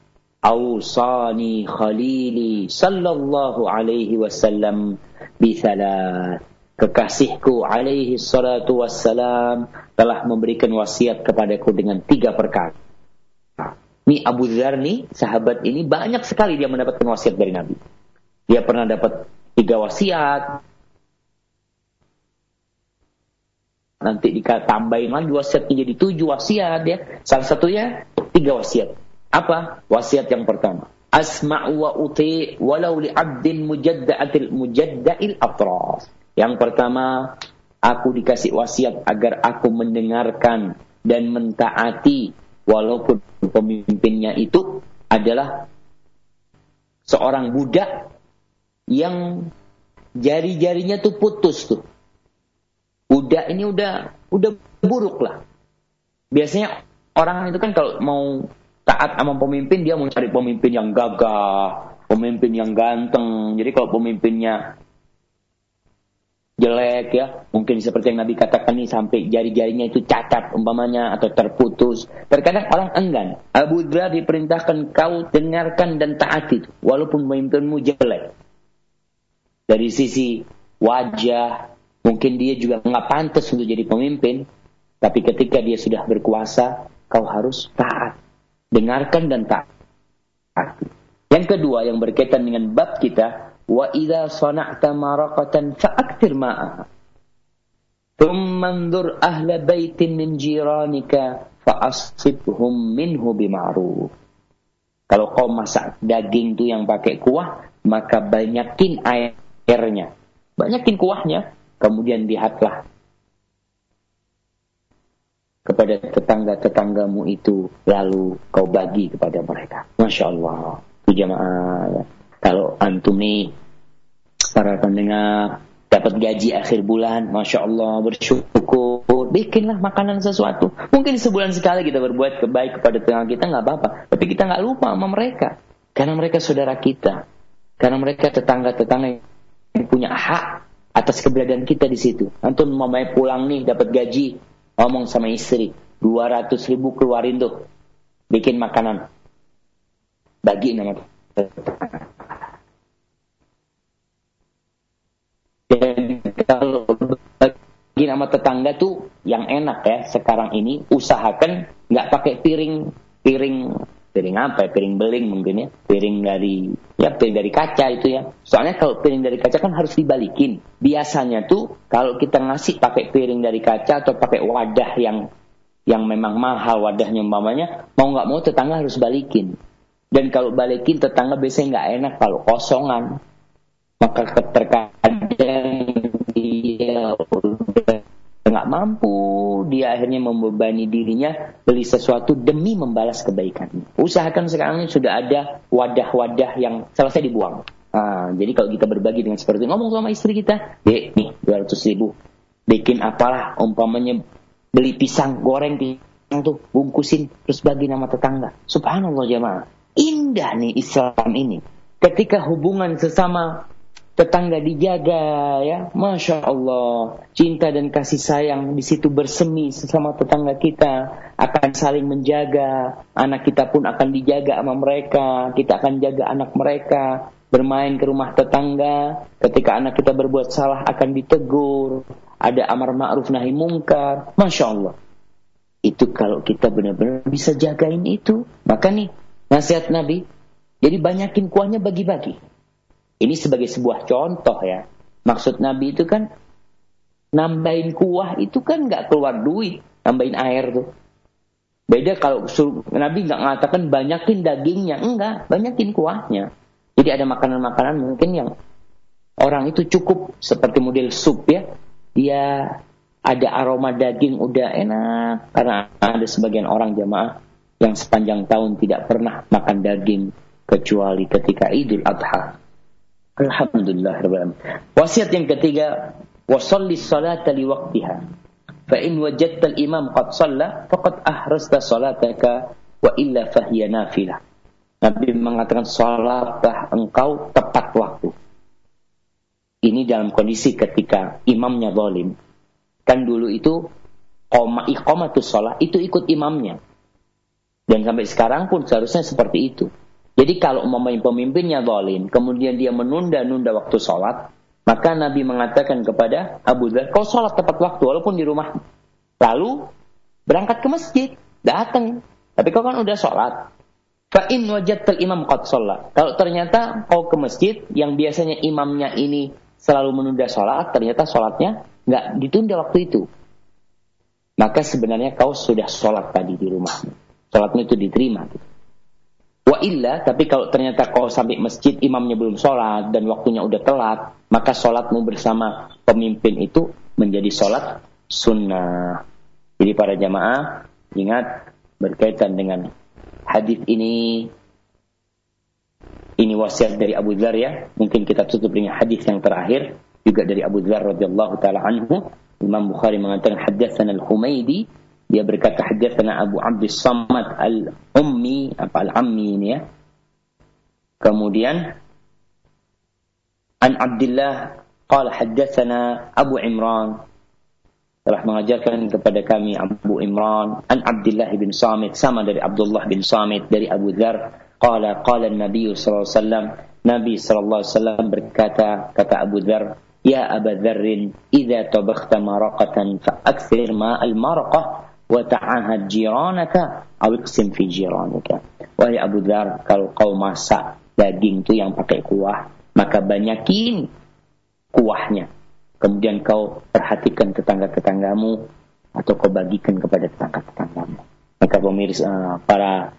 Awsani khalili sallallahu alaihi wasallam bi kekasihku alaihi salatu wassalam telah memberikan wasiat kepadaku dengan tiga perkara ini Abu Dzar nih, sahabat ini banyak sekali dia mendapatkan wasiat dari Nabi. Dia pernah dapat tiga wasiat. Nanti ditambahin lagi wasiat menjadi tujuh wasiat ya. Salah satunya tiga wasiat. Apa? Wasiat yang pertama. Asma'u wa uti walau li abdin mujadda'atil mujadda'il atraf. Yang pertama, aku dikasih wasiat agar aku mendengarkan dan mentaati walaupun pemimpinnya itu adalah seorang budak yang jari-jarinya tuh putus tuh. Udah ini udah udah buruk lah. Biasanya orang itu kan kalau mau taat sama pemimpin dia mau cari pemimpin yang gagah, pemimpin yang ganteng. Jadi kalau pemimpinnya jelek ya, mungkin seperti yang Nabi katakan nih sampai jari-jarinya itu cacat umpamanya atau terputus. Terkadang orang enggan. Abu Dhar diperintahkan kau dengarkan dan taati walaupun pemimpinmu jelek dari sisi wajah, mungkin dia juga nggak pantas untuk jadi pemimpin. Tapi ketika dia sudah berkuasa, kau harus taat. Dengarkan dan taat. Yang kedua yang berkaitan dengan bab kita, wa idza sana'ta maraqatan fa'aktir ma'aha. Thumma anzur ahla baitin min jiranika fa'asibhum minhu bima'ruf. Kalau kau masak daging tuh yang pakai kuah, maka banyakin air airnya. Banyakin kuahnya, kemudian lihatlah kepada tetangga-tetanggamu itu lalu kau bagi kepada mereka. Masya Allah. Jamaah. Kalau antum nih para pendengar dapat gaji akhir bulan, masya Allah bersyukur, bikinlah makanan sesuatu. Mungkin sebulan sekali kita berbuat kebaik kepada tetangga kita nggak apa-apa, tapi kita nggak lupa sama mereka, karena mereka saudara kita, karena mereka tetangga-tetangga yang punya hak atas keberadaan kita di situ. Antum mau main pulang nih dapat gaji, ngomong sama istri, 200 ribu keluarin tuh, bikin makanan, bagi nama Dan kalau bagi nama tetangga tuh yang enak ya sekarang ini usahakan nggak pakai piring piring piring apa ya piring beling mungkin ya piring dari ya piring dari kaca itu ya. Soalnya kalau piring dari kaca kan harus dibalikin. Biasanya tuh kalau kita ngasih pakai piring dari kaca atau pakai wadah yang yang memang mahal wadahnya umpamanya mau nggak mau tetangga harus balikin. Dan kalau balikin tetangga biasanya nggak enak kalau kosongan. Maka terkadang nggak mampu, dia akhirnya membebani dirinya beli sesuatu demi membalas kebaikan. Usahakan sekarang ini sudah ada wadah-wadah yang selesai dibuang. Nah, jadi kalau kita berbagi dengan seperti itu, ngomong sama istri kita, dek nih 200 ribu, bikin apalah umpamanya beli pisang goreng pisang tuh bungkusin terus bagi nama tetangga. Subhanallah jemaah, indah nih Islam ini. Ketika hubungan sesama tetangga dijaga ya. Masya Allah cinta dan kasih sayang di situ bersemi sesama tetangga kita akan saling menjaga. Anak kita pun akan dijaga sama mereka. Kita akan jaga anak mereka bermain ke rumah tetangga. Ketika anak kita berbuat salah akan ditegur. Ada amar ma'ruf nahi mungkar. Masya Allah. Itu kalau kita benar-benar bisa jagain itu. Maka nih nasihat Nabi jadi banyakin kuahnya bagi-bagi ini sebagai sebuah contoh ya. Maksud Nabi itu kan nambahin kuah itu kan nggak keluar duit, nambahin air tuh. Beda kalau Nabi nggak mengatakan banyakin dagingnya, enggak, banyakin kuahnya. Jadi ada makanan-makanan mungkin yang orang itu cukup seperti model sup ya. Dia ada aroma daging udah enak karena ada sebagian orang jamaah yang sepanjang tahun tidak pernah makan daging kecuali ketika Idul Adha. Alhamdulillah Wasiat yang ketiga, wasalli salata li waqtiha. Fa in wajadta al-imam qad shalla faqad ahrasta salataka wa illa fahiya nafilah. Nabi mengatakan sholatlah engkau tepat waktu. Ini dalam kondisi ketika imamnya zalim. Kan dulu itu koma iqamatus sholat itu ikut imamnya. Dan sampai sekarang pun seharusnya seperti itu. Jadi kalau umpamanya pemimpinnya zalim, kemudian dia menunda-nunda waktu sholat, maka Nabi mengatakan kepada Abu Dhar, kau sholat tepat waktu walaupun di rumah. Lalu berangkat ke masjid, datang. Tapi kau kan udah sholat. Fa'in wajadtal imam qad sholat. Kalau ternyata kau ke masjid yang biasanya imamnya ini selalu menunda sholat, ternyata sholatnya nggak ditunda waktu itu. Maka sebenarnya kau sudah sholat tadi di rumah. Sholatmu itu diterima. Wa illa, tapi kalau ternyata kau sampai masjid imamnya belum sholat dan waktunya udah telat, maka sholatmu bersama pemimpin itu menjadi sholat sunnah. Jadi para jamaah ingat berkaitan dengan hadis ini ini wasiat dari Abu Dzar ya. Mungkin kita tutup dengan hadis yang terakhir juga dari Abu Dzar radhiyallahu taala anhu. Imam Bukhari mengatakan hadatsana al-Humaidi dia berkata hadatsana Abu Abdus Samad al-Ummi apa al-Ammi ini ya. Kemudian an Abdullah qala hadatsana Abu Imran telah mengajarkan kepada kami Abu Imran an Abdullah bin Samit sama dari Abdullah bin Samit dari Abu Dzar qala qala Nabi sallallahu alaihi wasallam Nabi sallallahu alaihi wasallam berkata kata Abu Dzar ya Abu Dzar idza tabakhta maraqatan fa ma al maraqah ta'ahad jiranaka aw iqsim fi jiranika wahai Abu Dzar kalau kau masak daging itu yang pakai kuah maka banyakin kuahnya kemudian kau perhatikan tetangga-tetanggamu atau kau bagikan kepada tetangga-tetanggamu. Maka pemirsa eh, para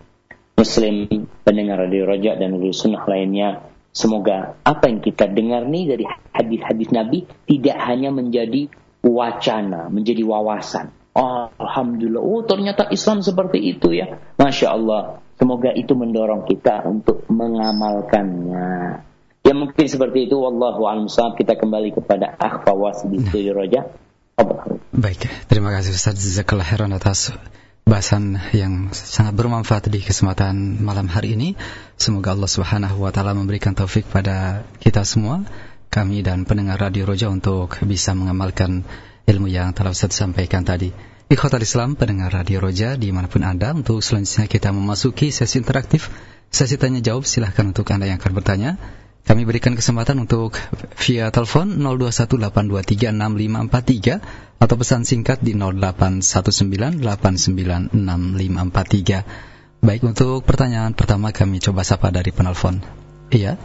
muslim pendengar radio Roja dan radio sunnah lainnya semoga apa yang kita dengar nih dari hadis-hadis Nabi tidak hanya menjadi wacana, menjadi wawasan. Oh, Alhamdulillah, oh ternyata Islam seperti itu ya. Masya Allah, semoga itu mendorong kita untuk mengamalkannya. Ya mungkin seperti itu wallahu a'lam kita kembali kepada akhfawas di studio Roja. Baik, terima kasih Ustaz Jazakallah khairan atas bahasan yang sangat bermanfaat di kesempatan malam hari ini. Semoga Allah Subhanahu wa taala memberikan taufik pada kita semua, kami dan pendengar Radio Roja untuk bisa mengamalkan ilmu yang telah Ustaz sampaikan tadi. Ikhwatal Islam, pendengar Radio Roja di mana pun Anda, untuk selanjutnya kita memasuki sesi interaktif. Sesi tanya jawab, silahkan untuk Anda yang akan bertanya. Kami berikan kesempatan untuk via telepon 0218236543 atau pesan singkat di 0819896543. Baik, untuk pertanyaan pertama kami coba sapa dari penelpon. Iya.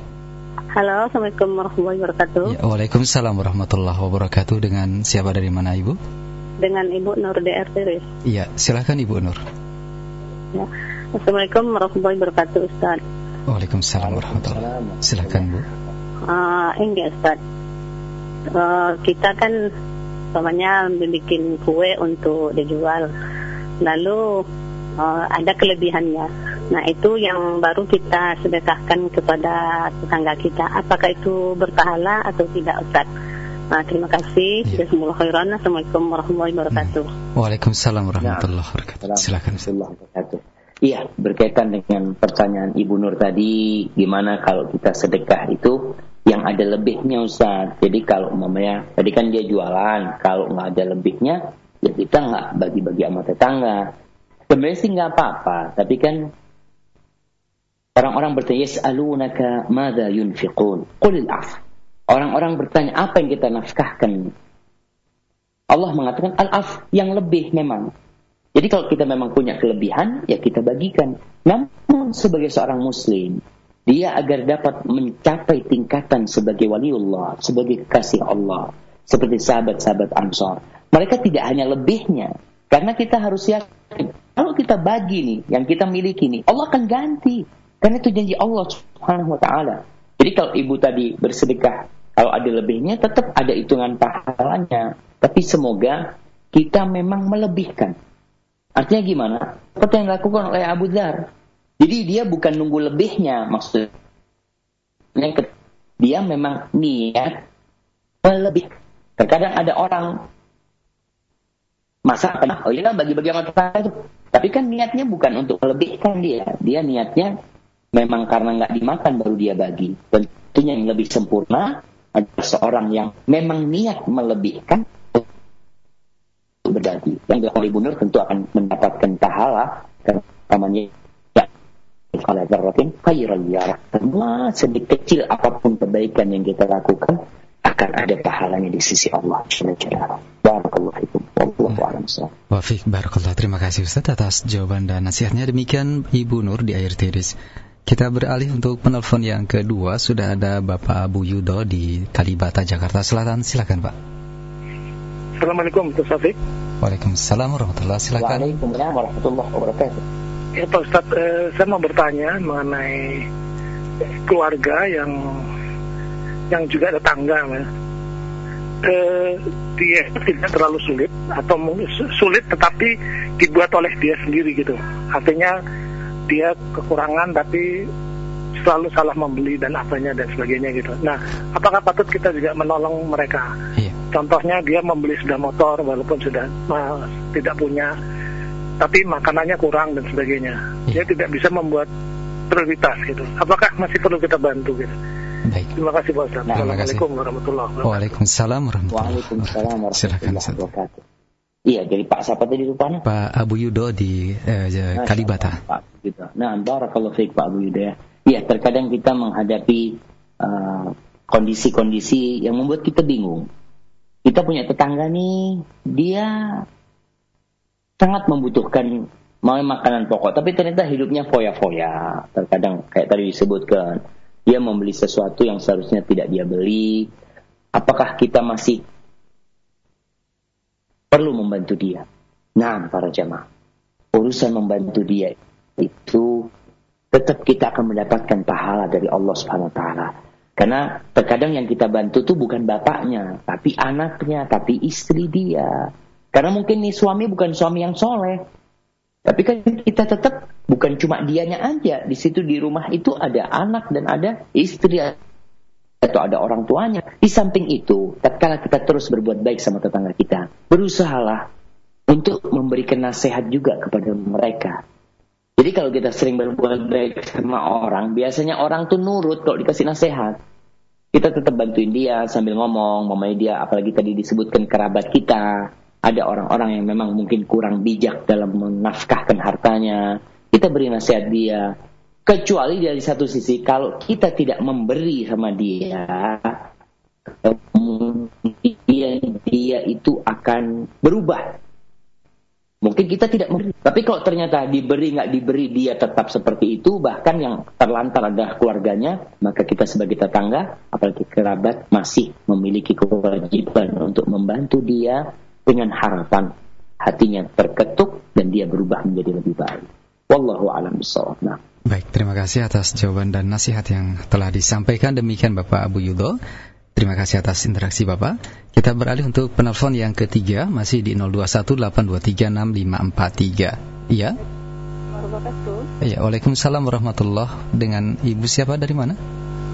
Halo, Assalamualaikum warahmatullahi wabarakatuh. Ya, Waalaikumsalam warahmatullahi wabarakatuh. Dengan siapa dari mana Ibu? Dengan Ibu Nur DR Tiris. Iya, silahkan Ibu Nur. Ya. Assalamualaikum warahmatullahi wabarakatuh, Ustaz. Waalaikumsalam warahmatullahi wabarakatuh. Silakan Bu. Uh, enggak Ustaz. Uh, kita kan namanya bikin kue untuk dijual. Lalu uh, ada kelebihannya. Nah itu yang baru kita sedekahkan kepada tetangga kita. Apakah itu berpahala atau tidak Ustaz? Nah, terima kasih. Ya. Jazakumullah khairan. Assalamualaikum warahmatullahi wabarakatuh. Waalaikumsalam warahmatullahi wabarakatuh. Silakan. Iya, berkaitan dengan pertanyaan Ibu Nur tadi, gimana kalau kita sedekah itu yang ada lebihnya Ustaz. Jadi kalau umpamanya, tadi kan dia jualan, kalau nggak ada lebihnya, ya kita nggak bagi-bagi sama tetangga. Sebenarnya sih nggak apa-apa, tapi kan orang-orang bertanya, Yas'alunaka mada yunfiqun, qulil af. Orang-orang bertanya, apa yang kita nafkahkan? Allah mengatakan al-af, yang lebih memang. Jadi kalau kita memang punya kelebihan, ya kita bagikan. Namun sebagai seorang muslim, dia agar dapat mencapai tingkatan sebagai waliullah, sebagai kekasih Allah, seperti sahabat-sahabat Ansor. Mereka tidak hanya lebihnya, karena kita harus yakin, kalau kita bagi nih, yang kita miliki nih, Allah akan ganti. Karena itu janji Allah subhanahu wa ta'ala. Jadi kalau ibu tadi bersedekah, kalau ada lebihnya, tetap ada hitungan pahalanya. Tapi semoga kita memang melebihkan Artinya gimana? Seperti yang dilakukan oleh Abu Dhar. Jadi dia bukan nunggu lebihnya maksudnya. Dia memang niat melebih. Terkadang ada orang masa oh iya bagi-bagi sama tetangga itu. Tapi kan niatnya bukan untuk melebihkan dia. Dia niatnya memang karena nggak dimakan baru dia bagi. Tentunya yang lebih sempurna adalah seorang yang memang niat melebihkan untuk berbagi. Yang dilakukan Ibu Nur tentu akan mendapatkan pahala karena ya. Semua sedikit kecil apa pun kebaikan yang kita lakukan akan ada pahalanya di sisi Allah Barakallahu fikum. Wallahu barakallah. Terima kasih Ustaz atas jawaban dan nasihatnya. Demikian Ibu Nur di air tiris. Kita beralih untuk penelpon yang kedua. Sudah ada Bapak Abu Yudo di Kalibata, Jakarta Selatan. Silakan Pak. Assalamualaikum Ustaz Safik. Waalaikumsalam warahmatullahi wabarakatuh. Waalaikumsalam warahmatullahi wabarakatuh. Ya Pak Ustaz, eh, saya mau bertanya mengenai keluarga yang yang juga tetangga ya. Eh, dia tidak terlalu sulit atau sulit tetapi dibuat oleh dia sendiri gitu. Artinya dia kekurangan tapi selalu salah membeli dan apanya dan sebagainya gitu. Nah, apakah patut kita juga menolong mereka? Iya. Contohnya dia membeli sudah motor walaupun sudah uh, tidak punya, tapi makanannya kurang dan sebagainya. Iya. Dia tidak bisa membuat prioritas gitu. Apakah masih perlu kita bantu gitu? Baik. Terima kasih Pak Ustaz. Nah, Assalamualaikum warahmatullahi wabarakatuh. Waalaikumsalam warahmatullahi wabarakatuh. Silakan Ustaz. Iya, jadi Pak siapa tadi rupanya? Pak Abu Yudo di eh, Kalibata. Pak Yudo. Nah, barakallahu fiik Pak Abu Yudo ya. Iya, terkadang kita menghadapi uh, kondisi-kondisi yang membuat kita bingung. Kita punya tetangga nih, dia sangat membutuhkan mau makanan pokok, tapi ternyata hidupnya foya-foya. Terkadang kayak tadi disebutkan, dia membeli sesuatu yang seharusnya tidak dia beli. Apakah kita masih perlu membantu dia. Nah, para jamaah, urusan membantu dia itu tetap kita akan mendapatkan pahala dari Allah Subhanahu wa taala. Karena terkadang yang kita bantu tuh bukan bapaknya, tapi anaknya, tapi istri dia. Karena mungkin nih suami bukan suami yang soleh. Tapi kan kita tetap bukan cuma dianya aja. Di situ di rumah itu ada anak dan ada istri atau ada orang tuanya. Di samping itu, tatkala kita terus berbuat baik sama tetangga kita, berusahalah untuk memberikan nasihat juga kepada mereka. Jadi kalau kita sering berbuat baik sama orang, biasanya orang tuh nurut kalau dikasih nasihat. Kita tetap bantuin dia sambil ngomong, mamanya dia, apalagi tadi disebutkan kerabat kita. Ada orang-orang yang memang mungkin kurang bijak dalam menafkahkan hartanya. Kita beri nasihat dia, Kecuali dari satu sisi, kalau kita tidak memberi sama dia, kemudian dia itu akan berubah. Mungkin kita tidak memberi. Tapi kalau ternyata diberi nggak diberi dia tetap seperti itu, bahkan yang terlantar adalah keluarganya, maka kita sebagai tetangga, apalagi kerabat, masih memiliki kewajiban untuk membantu dia dengan harapan hatinya terketuk dan dia berubah menjadi lebih baik. Wallahu a'lam. Nah. Baik, terima kasih atas jawaban dan nasihat yang telah disampaikan. Demikian Bapak Abu Yudo. Terima kasih atas interaksi Bapak. Kita beralih untuk penelpon yang ketiga, masih di 0218236543. Iya? Iya, Waalaikumsalam warahmatullahi Dengan Ibu siapa dari mana?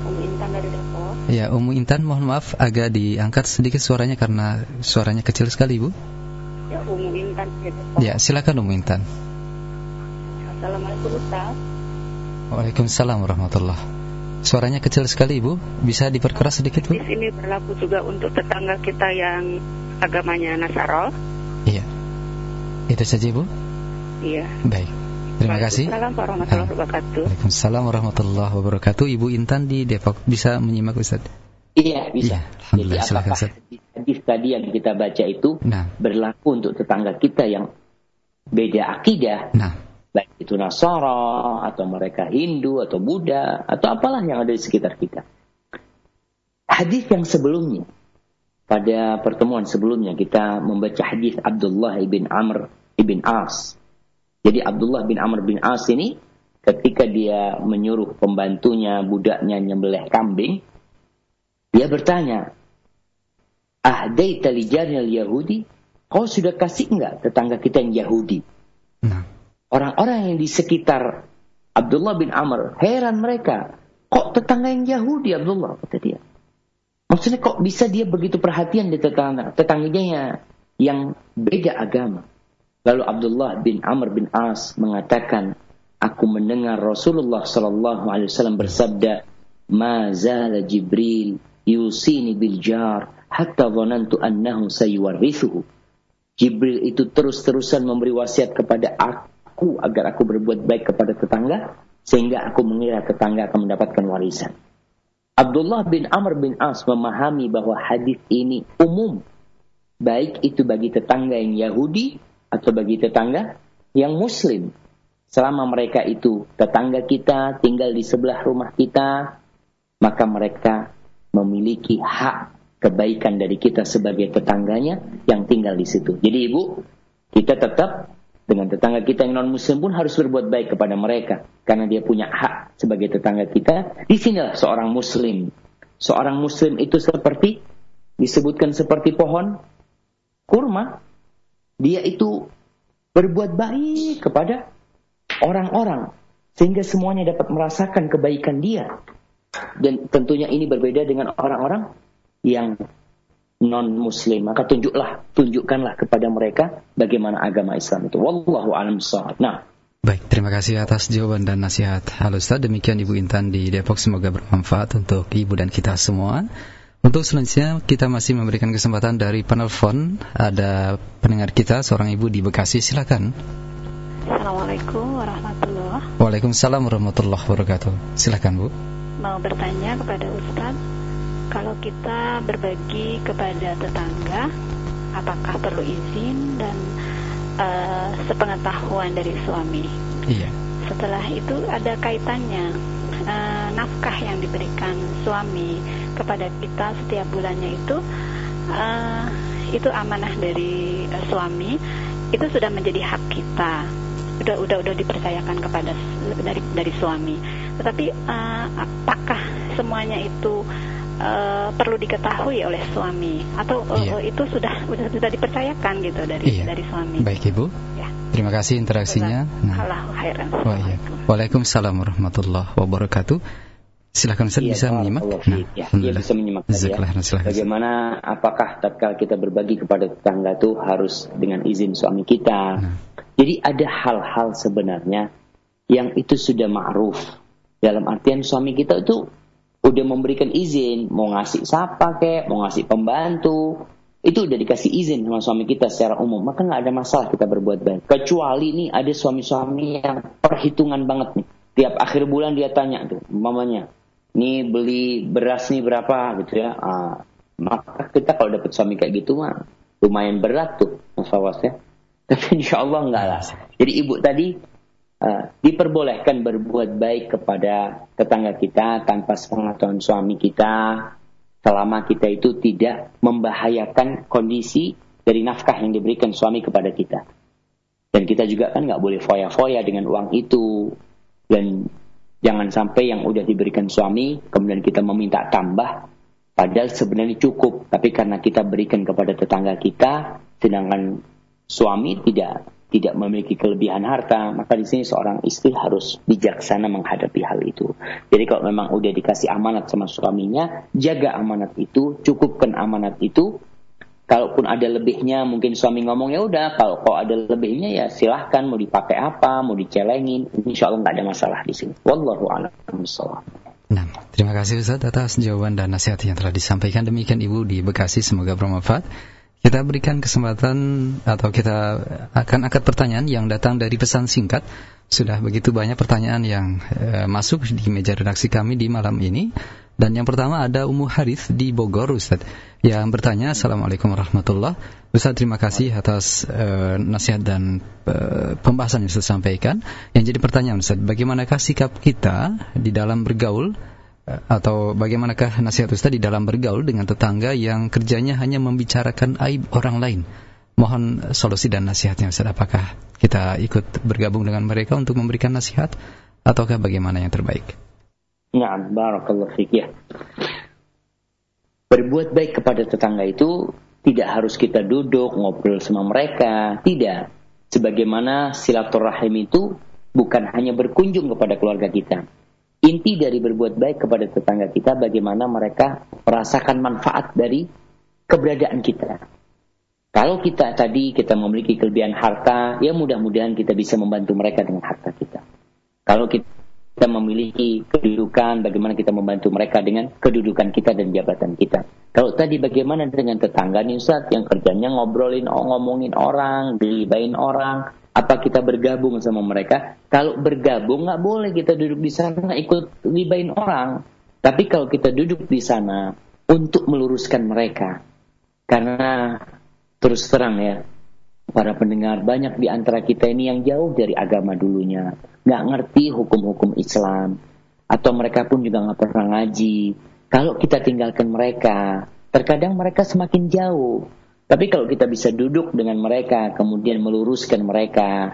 Umu Intan dari Depok. Ya, Umu Intan, mohon maaf agak diangkat sedikit suaranya karena suaranya kecil sekali, Ibu. Ya, Umu Intan dari Depok. Ya, silakan Umu Intan. Assalamualaikum Ustaz. Waalaikumsalam warahmatullah. Suaranya kecil sekali Ibu, bisa diperkeras sedikit Bu? Di sini berlaku juga untuk tetangga kita yang agamanya Nasaro. Iya. Itu saja Ibu? Iya. Baik. Terima kasih. Waalaikumsalam warahmatullahi wabarakatuh. Waalaikumsalam warahmatullahi wabarakatuh. Ibu Intan di Depok bisa menyimak Ustaz? Iya, bisa. Iya, Alhamdulillah, Jadi apakah hadis tadi yang kita baca itu nah. berlaku untuk tetangga kita yang beda akidah? Nah itu Nasara atau mereka Hindu atau Buddha atau apalah yang ada di sekitar kita. Hadis yang sebelumnya pada pertemuan sebelumnya kita membaca hadis Abdullah bin Amr bin As. Jadi Abdullah bin Amr bin As ini ketika dia menyuruh pembantunya budaknya nyembelih kambing, dia bertanya, "Ahdaita li Yahudi? Kau sudah kasih enggak tetangga kita yang Yahudi?" Nah Orang-orang yang di sekitar Abdullah bin Amr heran mereka. Kok tetangga yang Yahudi Abdullah kata dia. Maksudnya kok bisa dia begitu perhatian di tetangga tetangganya yang beda agama. Lalu Abdullah bin Amr bin As mengatakan, aku mendengar Rasulullah sallallahu alaihi wasallam bersabda, "Ma zala Jibril yusini bil jar hatta dhanantu annahu sayuwarrithuhu." Jibril itu terus-terusan memberi wasiat kepada aku agar aku berbuat baik kepada tetangga sehingga aku mengira tetangga akan mendapatkan warisan. Abdullah bin Amr bin As memahami bahwa hadis ini umum baik itu bagi tetangga yang Yahudi atau bagi tetangga yang Muslim. Selama mereka itu tetangga kita, tinggal di sebelah rumah kita, maka mereka memiliki hak kebaikan dari kita sebagai tetangganya yang tinggal di situ. Jadi ibu, kita tetap dengan tetangga kita yang non muslim pun harus berbuat baik kepada mereka karena dia punya hak sebagai tetangga kita. Di sinilah seorang muslim. Seorang muslim itu seperti disebutkan seperti pohon kurma. Dia itu berbuat baik kepada orang-orang sehingga semuanya dapat merasakan kebaikan dia. Dan tentunya ini berbeda dengan orang-orang yang non muslim maka tunjuklah tunjukkanlah kepada mereka bagaimana agama Islam itu wallahu alam nah Baik, terima kasih atas jawaban dan nasihat. Halo Ustaz, demikian Ibu Intan di Depok. Semoga bermanfaat untuk Ibu dan kita semua. Untuk selanjutnya, kita masih memberikan kesempatan dari penelpon. Ada pendengar kita, seorang Ibu di Bekasi. Silakan. Assalamualaikum warahmatullahi wabarakatuh. Waalaikumsalam warahmatullahi wabarakatuh. Silakan Bu. Mau bertanya kepada Ustaz, kalau kita berbagi kepada tetangga, apakah perlu izin dan uh, sepengetahuan dari suami? Iya. Setelah itu ada kaitannya uh, nafkah yang diberikan suami kepada kita setiap bulannya itu uh, itu amanah dari uh, suami itu sudah menjadi hak kita udah udah udah dipercayakan kepada dari dari suami tetapi uh, apakah semuanya itu uh, perlu diketahui oleh suami atau uh, iya. itu sudah sudah sudah dipercayakan gitu dari iya. dari suami. Baik Ibu. Ya. Terima kasih interaksinya. Nah. Oh, iya. Waalaikumsalam warahmatullahi wabarakatuh. Silakan Ustaz iya, bisa menyimak. Nah, ya, ya, bisa menyimak ya. Bagaimana apakah tatkala kita berbagi kepada tetangga itu harus dengan izin suami kita. Nah. Jadi ada hal-hal sebenarnya yang itu sudah ma'ruf. Dalam artian suami kita itu udah memberikan izin mau ngasih siapa kek mau ngasih pembantu itu udah dikasih izin sama suami kita secara umum. Maka nggak ada masalah kita berbuat baik. Kecuali nih ada suami-suami yang perhitungan banget nih. Tiap akhir bulan dia tanya tuh mamanya nih beli beras nih berapa? Gitu ya. Ah, maka kita kalau dapat suami kayak gitu mah lumayan berat tuh mas ya. Tapi insya Allah enggak lah. Jadi ibu tadi Uh, diperbolehkan berbuat baik kepada tetangga kita tanpa sepengetahuan suami kita selama kita itu tidak membahayakan kondisi dari nafkah yang diberikan suami kepada kita. Dan kita juga kan nggak boleh foya-foya dengan uang itu. Dan jangan sampai yang udah diberikan suami kemudian kita meminta tambah padahal sebenarnya cukup. Tapi karena kita berikan kepada tetangga kita sedangkan suami tidak tidak memiliki kelebihan harta, maka di sini seorang istri harus bijaksana menghadapi hal itu. Jadi kalau memang udah dikasih amanat sama suaminya, jaga amanat itu, cukupkan amanat itu. Kalaupun ada lebihnya, mungkin suami ngomong ya udah. Kalau kok ada lebihnya ya silahkan mau dipakai apa, mau dicelengin, insya Allah nggak ada masalah di sini. Wallahu a'lam Nah, terima kasih Ustaz atas jawaban dan nasihat yang telah disampaikan. Demikian Ibu di Bekasi, semoga bermanfaat. Kita berikan kesempatan atau kita akan angkat pertanyaan yang datang dari pesan singkat. Sudah begitu banyak pertanyaan yang e, masuk di meja redaksi kami di malam ini. Dan yang pertama ada Umu Harith di Bogor, Ustaz. Yang bertanya, Assalamualaikum warahmatullahi Ustaz, terima kasih atas e, nasihat dan e, pembahasan yang Ustaz sampaikan. Yang jadi pertanyaan, Ustaz, bagaimanakah sikap kita di dalam bergaul atau bagaimanakah nasihat Ustaz di dalam bergaul dengan tetangga yang kerjanya hanya membicarakan aib orang lain? Mohon solusi dan nasihatnya Ustaz. Apakah kita ikut bergabung dengan mereka untuk memberikan nasihat ataukah bagaimana yang terbaik? Ya, barakallahu fiik ya. Berbuat baik kepada tetangga itu tidak harus kita duduk ngobrol sama mereka, tidak. Sebagaimana silaturahim itu bukan hanya berkunjung kepada keluarga kita, Inti dari berbuat baik kepada tetangga kita bagaimana mereka merasakan manfaat dari keberadaan kita. Kalau kita tadi kita memiliki kelebihan harta, ya mudah-mudahan kita bisa membantu mereka dengan harta kita. Kalau kita memiliki kedudukan, bagaimana kita membantu mereka dengan kedudukan kita dan jabatan kita. Kalau tadi bagaimana dengan tetangga nih Ustaz yang kerjanya ngobrolin, ngomongin orang, gilibain orang, apa kita bergabung sama mereka? Kalau bergabung nggak boleh kita duduk di sana ikut libain orang. Tapi kalau kita duduk di sana untuk meluruskan mereka, karena terus terang ya, para pendengar banyak di antara kita ini yang jauh dari agama dulunya, nggak ngerti hukum-hukum Islam, atau mereka pun juga nggak pernah ngaji. Kalau kita tinggalkan mereka, terkadang mereka semakin jauh. Tapi kalau kita bisa duduk dengan mereka, kemudian meluruskan mereka,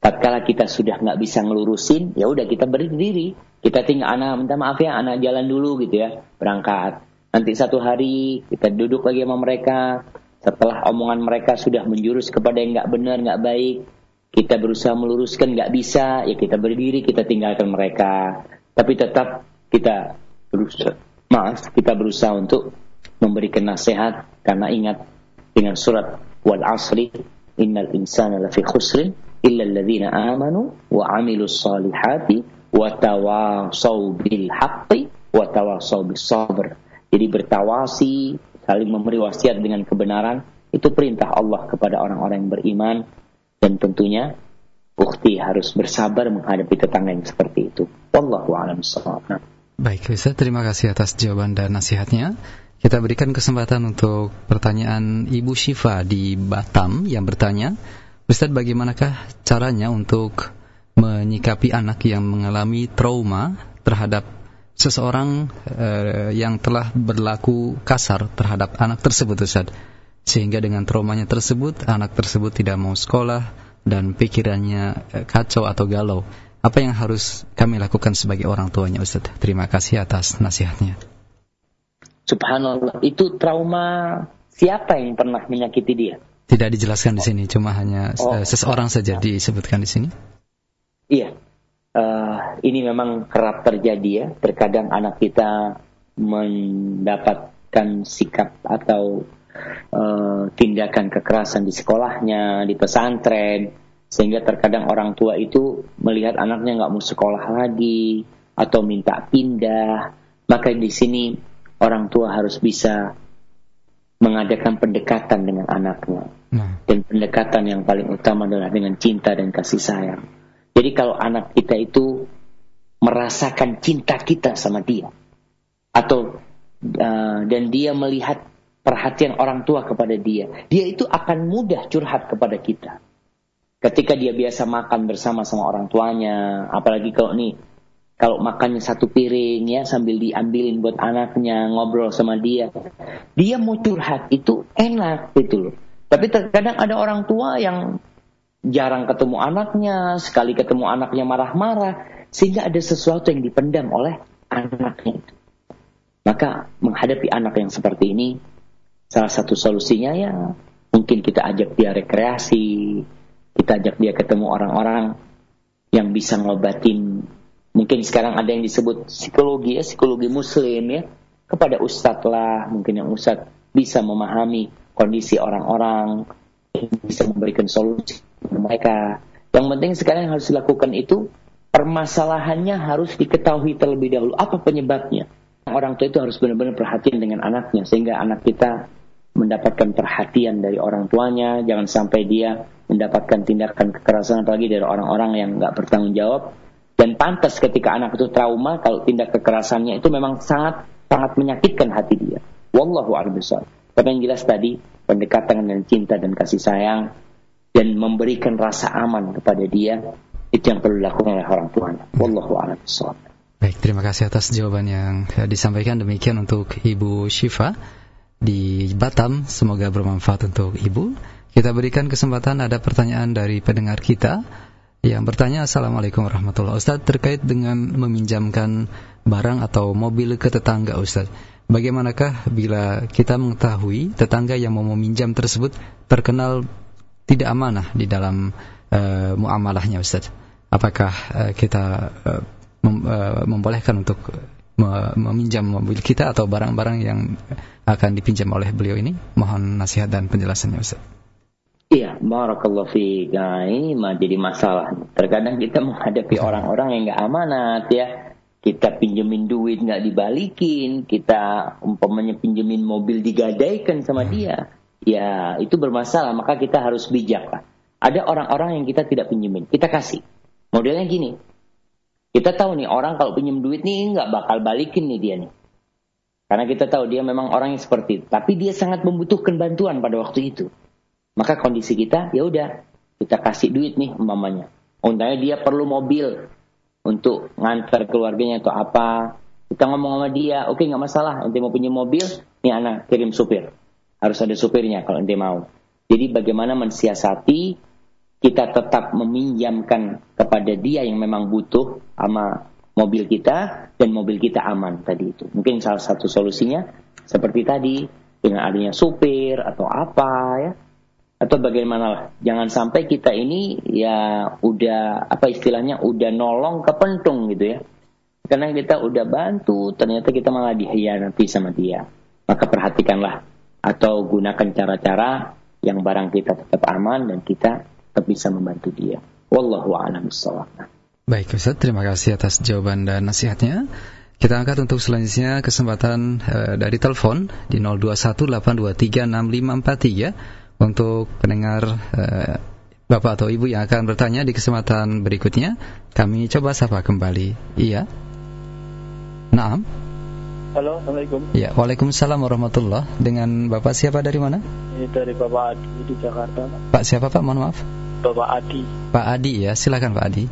tatkala kita sudah nggak bisa ngelurusin, ya udah kita berdiri, kita tinggal anak minta maaf ya, anak jalan dulu gitu ya, berangkat. Nanti satu hari kita duduk lagi sama mereka. Setelah omongan mereka sudah menjurus kepada yang nggak benar, nggak baik, kita berusaha meluruskan, nggak bisa, ya kita berdiri, kita tinggalkan mereka. Tapi tetap kita berusaha, maaf, kita berusaha untuk memberikan nasihat karena ingat dengan surat wal asri innal insana lafi khusrin illa alladhina amanu wa amilus salihati wa tawasaw bil haqqi wa tawasaw bis sabr jadi bertawasi, saling memberi wasiat dengan kebenaran, itu perintah Allah kepada orang-orang yang beriman dan tentunya bukti harus bersabar menghadapi tetangga yang seperti itu. Wallahu a'lam Baik, Ustaz, terima kasih atas jawaban dan nasihatnya. Kita berikan kesempatan untuk pertanyaan Ibu Syifa di Batam yang bertanya, Ustaz bagaimanakah caranya untuk menyikapi anak yang mengalami trauma terhadap seseorang uh, yang telah berlaku kasar terhadap anak tersebut Ustaz. Sehingga dengan traumanya tersebut anak tersebut tidak mau sekolah dan pikirannya uh, kacau atau galau. Apa yang harus kami lakukan sebagai orang tuanya Ustaz? Terima kasih atas nasihatnya. Subhanallah, itu trauma siapa yang pernah menyakiti dia? Tidak dijelaskan di sini, cuma hanya oh. uh, seseorang saja disebutkan di sini. Iya, uh, ini memang kerap terjadi ya. Terkadang anak kita mendapatkan sikap atau uh, tindakan kekerasan di sekolahnya, di pesantren, sehingga terkadang orang tua itu melihat anaknya nggak mau sekolah lagi atau minta pindah. Maka di sini orang tua harus bisa mengadakan pendekatan dengan anaknya. Nah. Dan pendekatan yang paling utama adalah dengan cinta dan kasih sayang. Jadi kalau anak kita itu merasakan cinta kita sama dia atau uh, dan dia melihat perhatian orang tua kepada dia, dia itu akan mudah curhat kepada kita. Ketika dia biasa makan bersama sama orang tuanya, apalagi kalau nih kalau makannya satu piring ya sambil diambilin buat anaknya ngobrol sama dia, dia mau curhat itu enak gitu loh. Tapi terkadang ada orang tua yang jarang ketemu anaknya, sekali ketemu anaknya marah-marah, sehingga ada sesuatu yang dipendam oleh anaknya itu. Maka menghadapi anak yang seperti ini, salah satu solusinya ya mungkin kita ajak dia rekreasi, kita ajak dia ketemu orang-orang yang bisa ngobatin. Mungkin sekarang ada yang disebut psikologi ya, psikologi muslim ya, kepada ustadz lah, mungkin yang ustadz bisa memahami kondisi orang-orang, bisa memberikan solusi mereka. Yang penting sekarang yang harus dilakukan itu permasalahannya harus diketahui terlebih dahulu apa penyebabnya. Orang tua itu harus benar-benar perhatian dengan anaknya sehingga anak kita mendapatkan perhatian dari orang tuanya, jangan sampai dia mendapatkan tindakan kekerasan apalagi dari orang-orang yang nggak bertanggung jawab. Dan pantas ketika anak itu trauma kalau tindak kekerasannya itu memang sangat sangat menyakitkan hati dia. Wallahu a'lam Tapi yang jelas tadi pendekatan dengan cinta dan kasih sayang dan memberikan rasa aman kepada dia itu yang perlu dilakukan oleh orang tuanya. Wallahu a'lam Baik, terima kasih atas jawaban yang disampaikan demikian untuk Ibu Syifa di Batam. Semoga bermanfaat untuk Ibu. Kita berikan kesempatan ada pertanyaan dari pendengar kita yang bertanya Assalamualaikum warahmatullahi Ustaz terkait dengan meminjamkan barang atau mobil ke tetangga Ustaz. Bagaimanakah bila kita mengetahui tetangga yang mau meminjam tersebut terkenal tidak amanah di dalam uh, muamalahnya Ustaz. Apakah uh, kita uh, mem, uh, membolehkan untuk meminjam mobil kita atau barang-barang yang akan dipinjam oleh beliau ini? Mohon nasihat dan penjelasannya Ustaz. Barakallahu fi nah, ini mah jadi masalah. Terkadang kita menghadapi orang-orang yang nggak amanat ya. Kita pinjemin duit nggak dibalikin, kita umpamanya pinjemin mobil digadaikan sama dia. Ya, itu bermasalah, maka kita harus bijak lah. Ada orang-orang yang kita tidak pinjemin, kita kasih. Modelnya gini, kita tahu nih orang kalau pinjem duit nih nggak bakal balikin nih dia nih. Karena kita tahu dia memang orang yang seperti itu. Tapi dia sangat membutuhkan bantuan pada waktu itu. Maka kondisi kita, ya udah kita kasih duit nih umpamanya. Untungnya dia perlu mobil untuk ngantar keluarganya atau apa. Kita ngomong sama dia, oke okay, nggak masalah, ente mau punya mobil, nih anak kirim supir. Harus ada supirnya kalau ente mau. Jadi bagaimana mensiasati kita tetap meminjamkan kepada dia yang memang butuh sama mobil kita dan mobil kita aman tadi itu. Mungkin salah satu solusinya seperti tadi dengan adanya supir atau apa ya atau bagaimana lah. Jangan sampai kita ini ya udah apa istilahnya udah nolong ke pentung gitu ya. Karena kita udah bantu, ternyata kita malah dihianati sama dia. Maka perhatikanlah atau gunakan cara-cara yang barang kita tetap aman dan kita tetap bisa membantu dia. Wallahu a'lam Baik Ustaz, terima kasih atas jawaban dan nasihatnya. Kita angkat untuk selanjutnya kesempatan uh, dari telepon di 0218236543 untuk pendengar uh, Bapak atau Ibu yang akan bertanya di kesempatan berikutnya, kami coba sapa kembali. Iya. Naam. Halo, Assalamualaikum. Ya, Waalaikumsalam warahmatullah. Dengan Bapak siapa dari mana? Ini dari Bapak Adi di Jakarta. Pak siapa Pak? Mohon maaf. Bapak Adi. Pak Adi ya, silakan Pak Adi.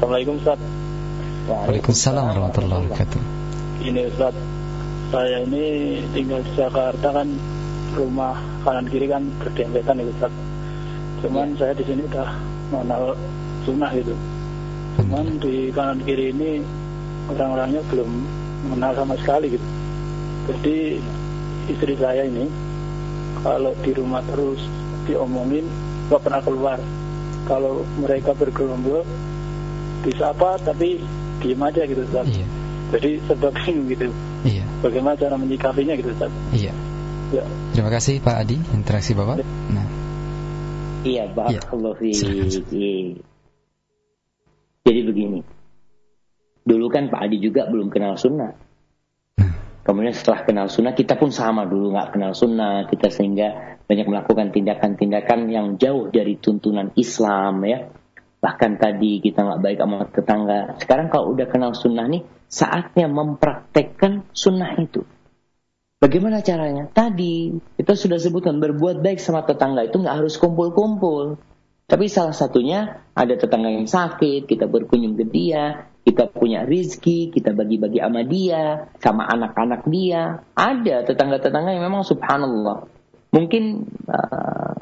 Assalamualaikum Ustaz. Waalaikumsalam warahmatullahi wabarakatuh. Ini Ustaz, saya ini tinggal di Jakarta kan rumah kanan kiri kan berdempetan itu Ustaz. Cuman ya. saya di sini udah mengenal sunnah gitu. Cuman di kanan kiri ini orang-orangnya belum mengenal sama sekali gitu. Jadi istri saya ini kalau di rumah terus diomongin nggak pernah keluar. Kalau mereka bergerombol disapa tapi diem aja gitu Ustaz. Iya. Jadi sebab bingung gitu. Iya. Bagaimana cara menyikapinya gitu Ustaz? Iya. Ya. Terima kasih Pak Adi, interaksi Bapak. Nah. Iya, barakallahu ya. Jadi begini. Dulu kan Pak Adi juga belum kenal sunnah. Nah. Kemudian setelah kenal sunnah, kita pun sama dulu nggak kenal sunnah. Kita sehingga banyak melakukan tindakan-tindakan yang jauh dari tuntunan Islam ya. Bahkan tadi kita nggak baik sama tetangga. Sekarang kalau udah kenal sunnah nih, saatnya mempraktekkan sunnah itu. Bagaimana caranya? Tadi kita sudah sebutkan berbuat baik sama tetangga itu nggak harus kumpul-kumpul. Tapi salah satunya ada tetangga yang sakit, kita berkunjung ke dia, kita punya rizki, kita bagi-bagi sama dia, sama anak-anak dia. Ada tetangga-tetangga yang memang subhanallah. Mungkin uh,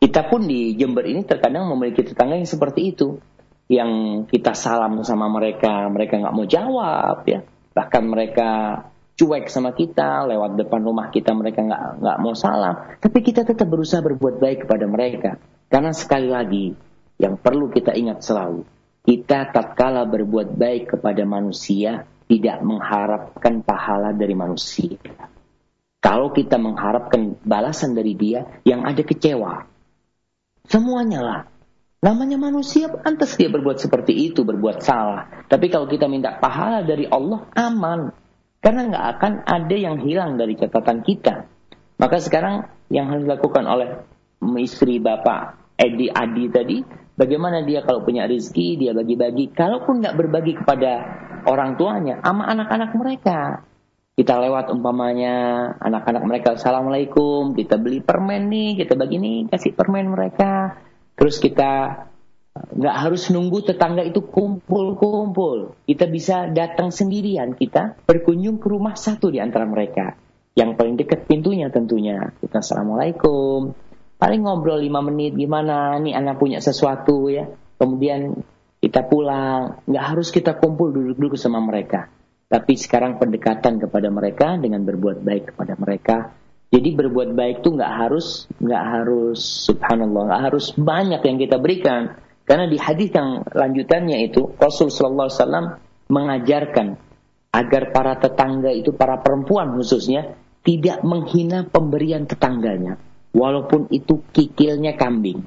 kita pun di Jember ini terkadang memiliki tetangga yang seperti itu. Yang kita salam sama mereka, mereka nggak mau jawab ya. Bahkan mereka cuek sama kita, lewat depan rumah kita mereka nggak nggak mau salam, tapi kita tetap berusaha berbuat baik kepada mereka. Karena sekali lagi yang perlu kita ingat selalu, kita tatkala berbuat baik kepada manusia tidak mengharapkan pahala dari manusia. Kalau kita mengharapkan balasan dari dia, yang ada kecewa. Semuanya lah. Namanya manusia, pantas dia berbuat seperti itu, berbuat salah. Tapi kalau kita minta pahala dari Allah, aman. Karena nggak akan ada yang hilang dari catatan kita. Maka sekarang yang harus dilakukan oleh istri bapak Edi Adi tadi, bagaimana dia kalau punya rezeki dia bagi-bagi. Kalaupun nggak berbagi kepada orang tuanya, sama anak-anak mereka. Kita lewat umpamanya anak-anak mereka, assalamualaikum, kita beli permen nih, kita bagi nih, kasih permen mereka. Terus kita nggak harus nunggu tetangga itu kumpul-kumpul. Kita bisa datang sendirian kita berkunjung ke rumah satu di antara mereka. Yang paling dekat pintunya tentunya. Kita assalamualaikum. Paling ngobrol lima menit gimana nih anak punya sesuatu ya. Kemudian kita pulang. Nggak harus kita kumpul duduk-duduk sama mereka. Tapi sekarang pendekatan kepada mereka dengan berbuat baik kepada mereka. Jadi berbuat baik itu nggak harus nggak harus subhanallah nggak harus banyak yang kita berikan karena di hadis yang lanjutannya itu Rasul Sallallahu Alaihi Wasallam mengajarkan agar para tetangga itu para perempuan khususnya tidak menghina pemberian tetangganya. walaupun itu kikilnya kambing.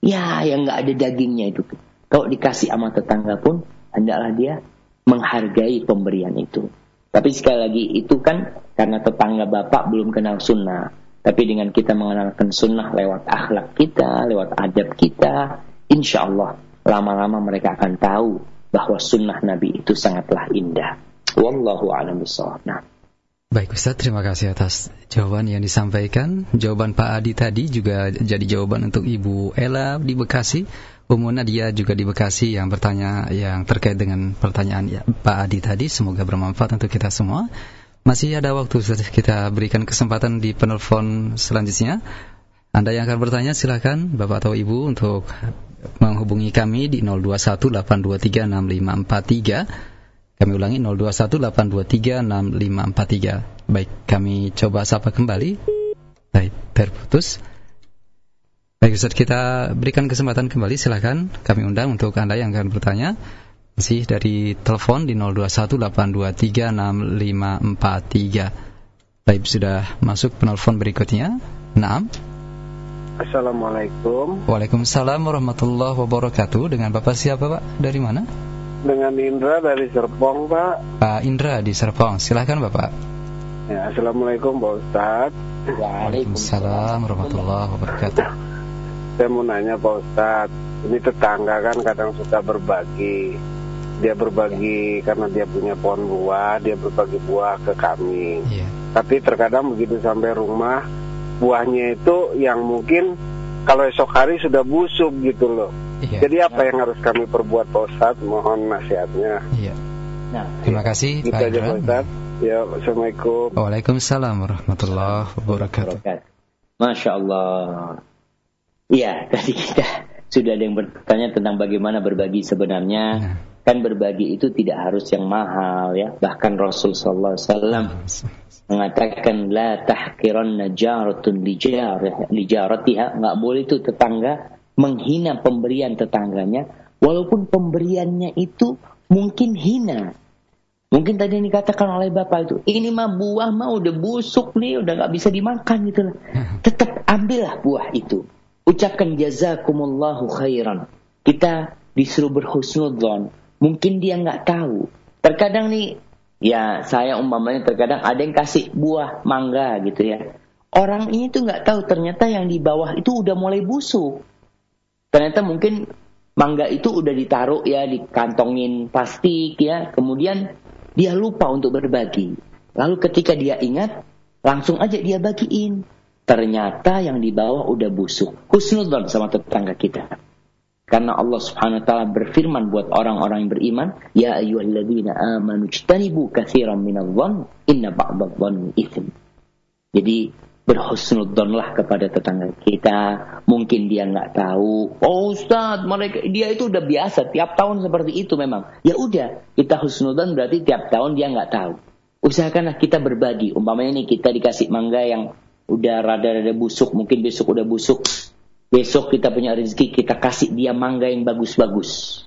Ya, yang nggak ada dagingnya itu. Kalau dikasih sama tetangga pun, hendaklah dia menghargai pemberian itu. Tapi sekali lagi itu kan karena tetangga bapak belum kenal sunnah. Tapi dengan kita mengenalkan sunnah lewat akhlak kita, lewat adab kita, insya Allah lama-lama mereka akan tahu bahwa sunnah Nabi itu sangatlah indah. Wallahu a'lam bishawab. Nah. Baik Ustaz, terima kasih atas jawaban yang disampaikan. Jawaban Pak Adi tadi juga jadi jawaban untuk Ibu Ella di Bekasi. Umumnya dia juga di Bekasi yang bertanya yang terkait dengan pertanyaan ya, Pak Adi tadi. Semoga bermanfaat untuk kita semua. Masih ada waktu Ustaz, kita berikan kesempatan di penelpon selanjutnya. Anda yang akan bertanya silahkan Bapak atau Ibu untuk menghubungi kami di 0218236543 kami ulangi 0218236543. Baik, kami coba sapa kembali. Baik, terputus. Baik Ustaz, kita berikan kesempatan kembali silahkan Kami undang untuk Anda yang akan bertanya Masih dari telepon di 0218236543 Baik, sudah masuk penelpon berikutnya Naam Assalamualaikum Waalaikumsalam warahmatullahi wabarakatuh Dengan Bapak siapa Pak? Dari mana? dengan Indra dari Serpong, Pak. Pak Indra di Serpong, silahkan Bapak. Ya, Assalamualaikum Pak Ustadz. Waalaikumsalam warahmatullahi wabarakatuh. Saya mau nanya Pak Ustadz, ini tetangga kan kadang suka berbagi. Dia berbagi karena dia punya pohon buah, dia berbagi buah ke kami. Iya. Tapi terkadang begitu sampai rumah, buahnya itu yang mungkin kalau esok hari sudah busuk gitu loh. Iya. Jadi apa yang harus kami perbuat Pak Ustadz? Mohon nasihatnya. Iya. Nah, terima kasih gitu Pak aja Pak Ustadz. Ya, Assalamualaikum. Waalaikumsalam warahmatullahi wabarakatuh. Masya Allah. Iya, tadi kita sudah ada yang bertanya tentang bagaimana berbagi sebenarnya. Nah. Kan berbagi itu tidak harus yang mahal ya. Bahkan Rasul Sallallahu Alaihi Wasallam mengatakan la tahkiranna jaratun lijaratiha. Nggak boleh itu tetangga menghina pemberian tetangganya, walaupun pemberiannya itu mungkin hina. Mungkin tadi yang dikatakan oleh bapak itu, ini mah buah mah udah busuk nih, udah nggak bisa dimakan gitu lah. Tetap ambillah buah itu. Ucapkan jazakumullahu khairan. Kita disuruh berhusnudzon. Mungkin dia nggak tahu. Terkadang nih, ya saya umpamanya terkadang ada yang kasih buah mangga gitu ya. Orang ini tuh nggak tahu ternyata yang di bawah itu udah mulai busuk. Ternyata mungkin mangga itu udah ditaruh ya di kantongin plastik ya. Kemudian dia lupa untuk berbagi. Lalu ketika dia ingat, langsung aja dia bagiin. Ternyata yang di bawah udah busuk. Husnudon sama tetangga kita. Karena Allah Subhanahu wa taala berfirman buat orang-orang yang beriman, "Ya ayyuhalladzina amanu ijtanibu katsiran minadh-dhann, inna ba'dadh-dhanni itsm." Jadi berhusnudzonlah kepada tetangga kita. Mungkin dia nggak tahu. Oh Ustaz, mereka dia itu udah biasa tiap tahun seperti itu memang. Ya udah, kita husnudzon berarti tiap tahun dia nggak tahu. Usahakanlah kita berbagi. Umpamanya ini kita dikasih mangga yang udah rada-rada busuk, mungkin besok udah busuk. Besok kita punya rezeki, kita kasih dia mangga yang bagus-bagus.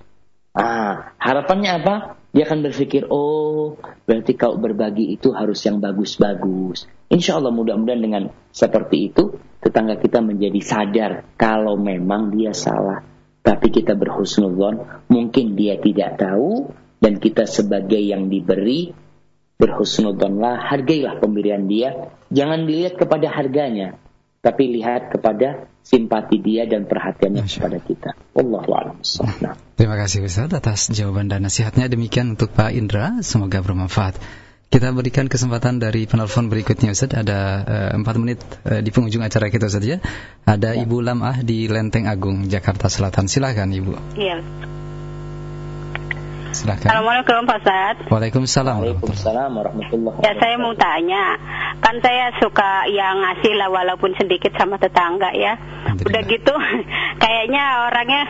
Ah, harapannya apa? Dia akan berpikir, oh berarti kalau berbagi itu harus yang bagus-bagus. Insya Allah mudah-mudahan dengan seperti itu, tetangga kita menjadi sadar kalau memang dia salah. Tapi kita berhusnuzon, mungkin dia tidak tahu, dan kita sebagai yang diberi, berhusnuzonlah, hargailah pemberian dia. Jangan dilihat kepada harganya, tapi lihat kepada simpati dia dan perhatiannya Masya. kepada kita. Wallahu a'lam nah. Terima kasih Ustaz atas jawaban dan nasihatnya. Demikian untuk Pak Indra, semoga bermanfaat. Kita berikan kesempatan dari penelpon berikutnya Ustaz. Ada uh, menit uh, di penghujung acara kita Ustaz ya. Ada ya. Ibu Lamah di Lenteng Agung, Jakarta Selatan. Silakan Ibu. Iya. Silakan. Assalamualaikum Pak Ustaz. Waalaikumsalam. Waalaikumsalam warahmatullahi Ya saya mau tanya, kan saya suka yang ngasih lah walaupun sedikit sama tetangga ya. Udah gitu, kayaknya orangnya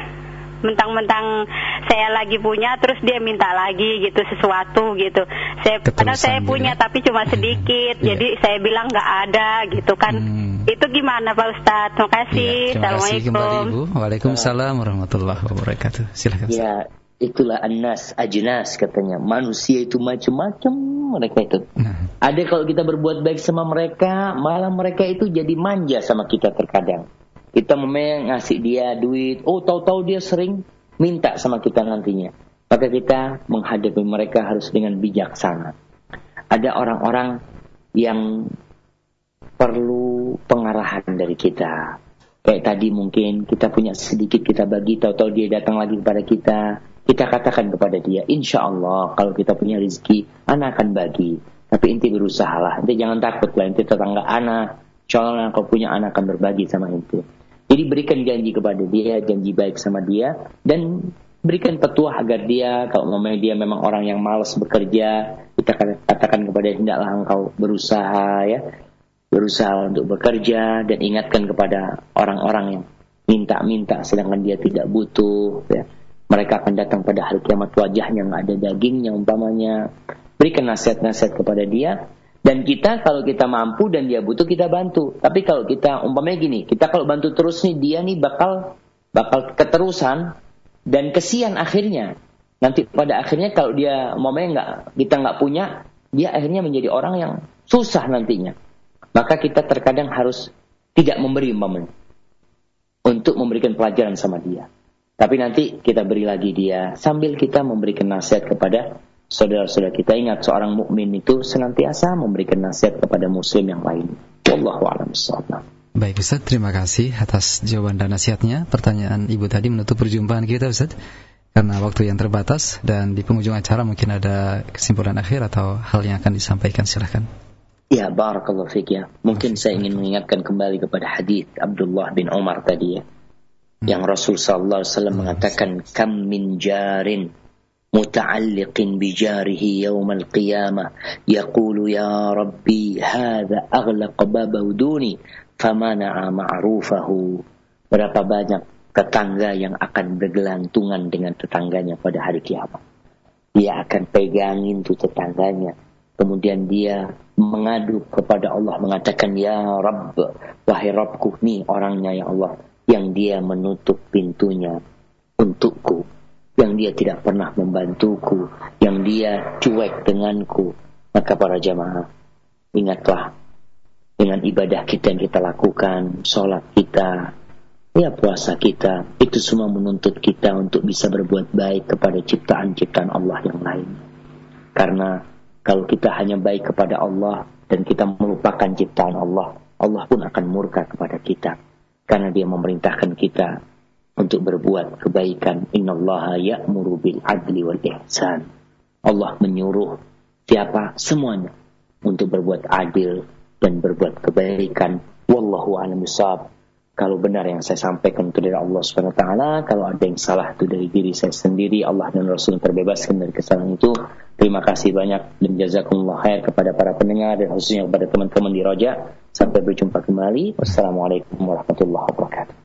mentang-mentang saya lagi punya terus dia minta lagi gitu sesuatu gitu saya karena saya gitu punya ya. tapi cuma hmm. sedikit yeah. jadi saya bilang nggak ada gitu kan hmm. itu gimana Pak Ustadz terima kasih ya, terima Assalamualaikum kasih kembali Ibu Waalaikumsalam warahmatullahi wabarakatuh silakan ya itulah anas ajnas katanya manusia itu macam-macam mereka itu nah. Ada kalau kita berbuat baik sama mereka, malah mereka itu jadi manja sama kita terkadang. Kita memang ngasih dia duit, oh tahu-tahu dia sering minta sama kita nantinya. Maka kita menghadapi mereka harus dengan bijaksana. Ada orang-orang yang perlu pengarahan dari kita. Kayak tadi mungkin kita punya sedikit kita bagi, tahu-tahu dia datang lagi kepada kita, kita katakan kepada dia, insya Allah kalau kita punya rezeki, anak akan bagi. Tapi inti berusaha lah. Inti jangan takut lah. Inti tetangga anak. Allah kalau punya anak akan berbagi sama inti. Jadi berikan janji kepada dia, janji baik sama dia. Dan berikan petuah agar dia, kalau ngomongnya dia memang orang yang malas bekerja, kita katakan kepada dia, hendaklah engkau berusaha ya. Berusaha untuk bekerja dan ingatkan kepada orang-orang yang minta-minta sedangkan dia tidak butuh ya. Mereka akan datang pada hari kiamat wajahnya nggak ada dagingnya umpamanya Berikan nasihat-nasihat kepada dia. Dan kita kalau kita mampu dan dia butuh kita bantu. Tapi kalau kita umpamanya gini, kita kalau bantu terus nih dia nih bakal bakal keterusan dan kesian akhirnya. Nanti pada akhirnya kalau dia umpamanya nggak kita nggak punya, dia akhirnya menjadi orang yang susah nantinya. Maka kita terkadang harus tidak memberi umpamanya untuk memberikan pelajaran sama dia. Tapi nanti kita beri lagi dia sambil kita memberikan nasihat kepada saudara-saudara kita ingat seorang mukmin itu senantiasa memberikan nasihat kepada muslim yang lain. Wallahu a'lam Baik Ustaz, terima kasih atas jawaban dan nasihatnya. Pertanyaan Ibu tadi menutup perjumpaan kita Ustaz. Karena waktu yang terbatas dan di penghujung acara mungkin ada kesimpulan akhir atau hal yang akan disampaikan silahkan. Ya, barakallahu fiik ya. Mungkin saya ingin mengingatkan kembali kepada hadis Abdullah bin Umar tadi ya. Hmm. yang Rasul sallallahu alaihi wasallam mengatakan kam min jarin muta'alliqin bi jarihi yaumal qiyamah yaqulu ya rabbi hadha aghlaq baba uduni famana'a ma'rufahu berapa banyak tetangga yang akan bergelantungan dengan tetangganya pada hari kiamat. Dia akan pegangin tuh tetangganya. Kemudian dia mengadu kepada Allah mengatakan ya rabb wahai rabbku nih orangnya ya Allah yang dia menutup pintunya untukku yang dia tidak pernah membantuku, yang dia cuek denganku. Maka para jamaah, ingatlah dengan ibadah kita yang kita lakukan, sholat kita, ya puasa kita, itu semua menuntut kita untuk bisa berbuat baik kepada ciptaan-ciptaan Allah yang lain. Karena kalau kita hanya baik kepada Allah dan kita melupakan ciptaan Allah, Allah pun akan murka kepada kita. Karena dia memerintahkan kita untuk berbuat kebaikan. Innallaha ya'muru bil adli wal ihsan. Allah menyuruh siapa semuanya untuk berbuat adil dan berbuat kebaikan. Wallahu a'lam bishawab. Kalau benar yang saya sampaikan itu dari Allah Subhanahu wa taala, kalau ada yang salah itu dari diri saya sendiri, Allah dan Rasul terbebaskan dari kesalahan itu. Terima kasih banyak dan jazakumullah khair kepada para pendengar dan khususnya kepada teman-teman di Roja. Sampai berjumpa kembali. Wassalamualaikum warahmatullahi wabarakatuh.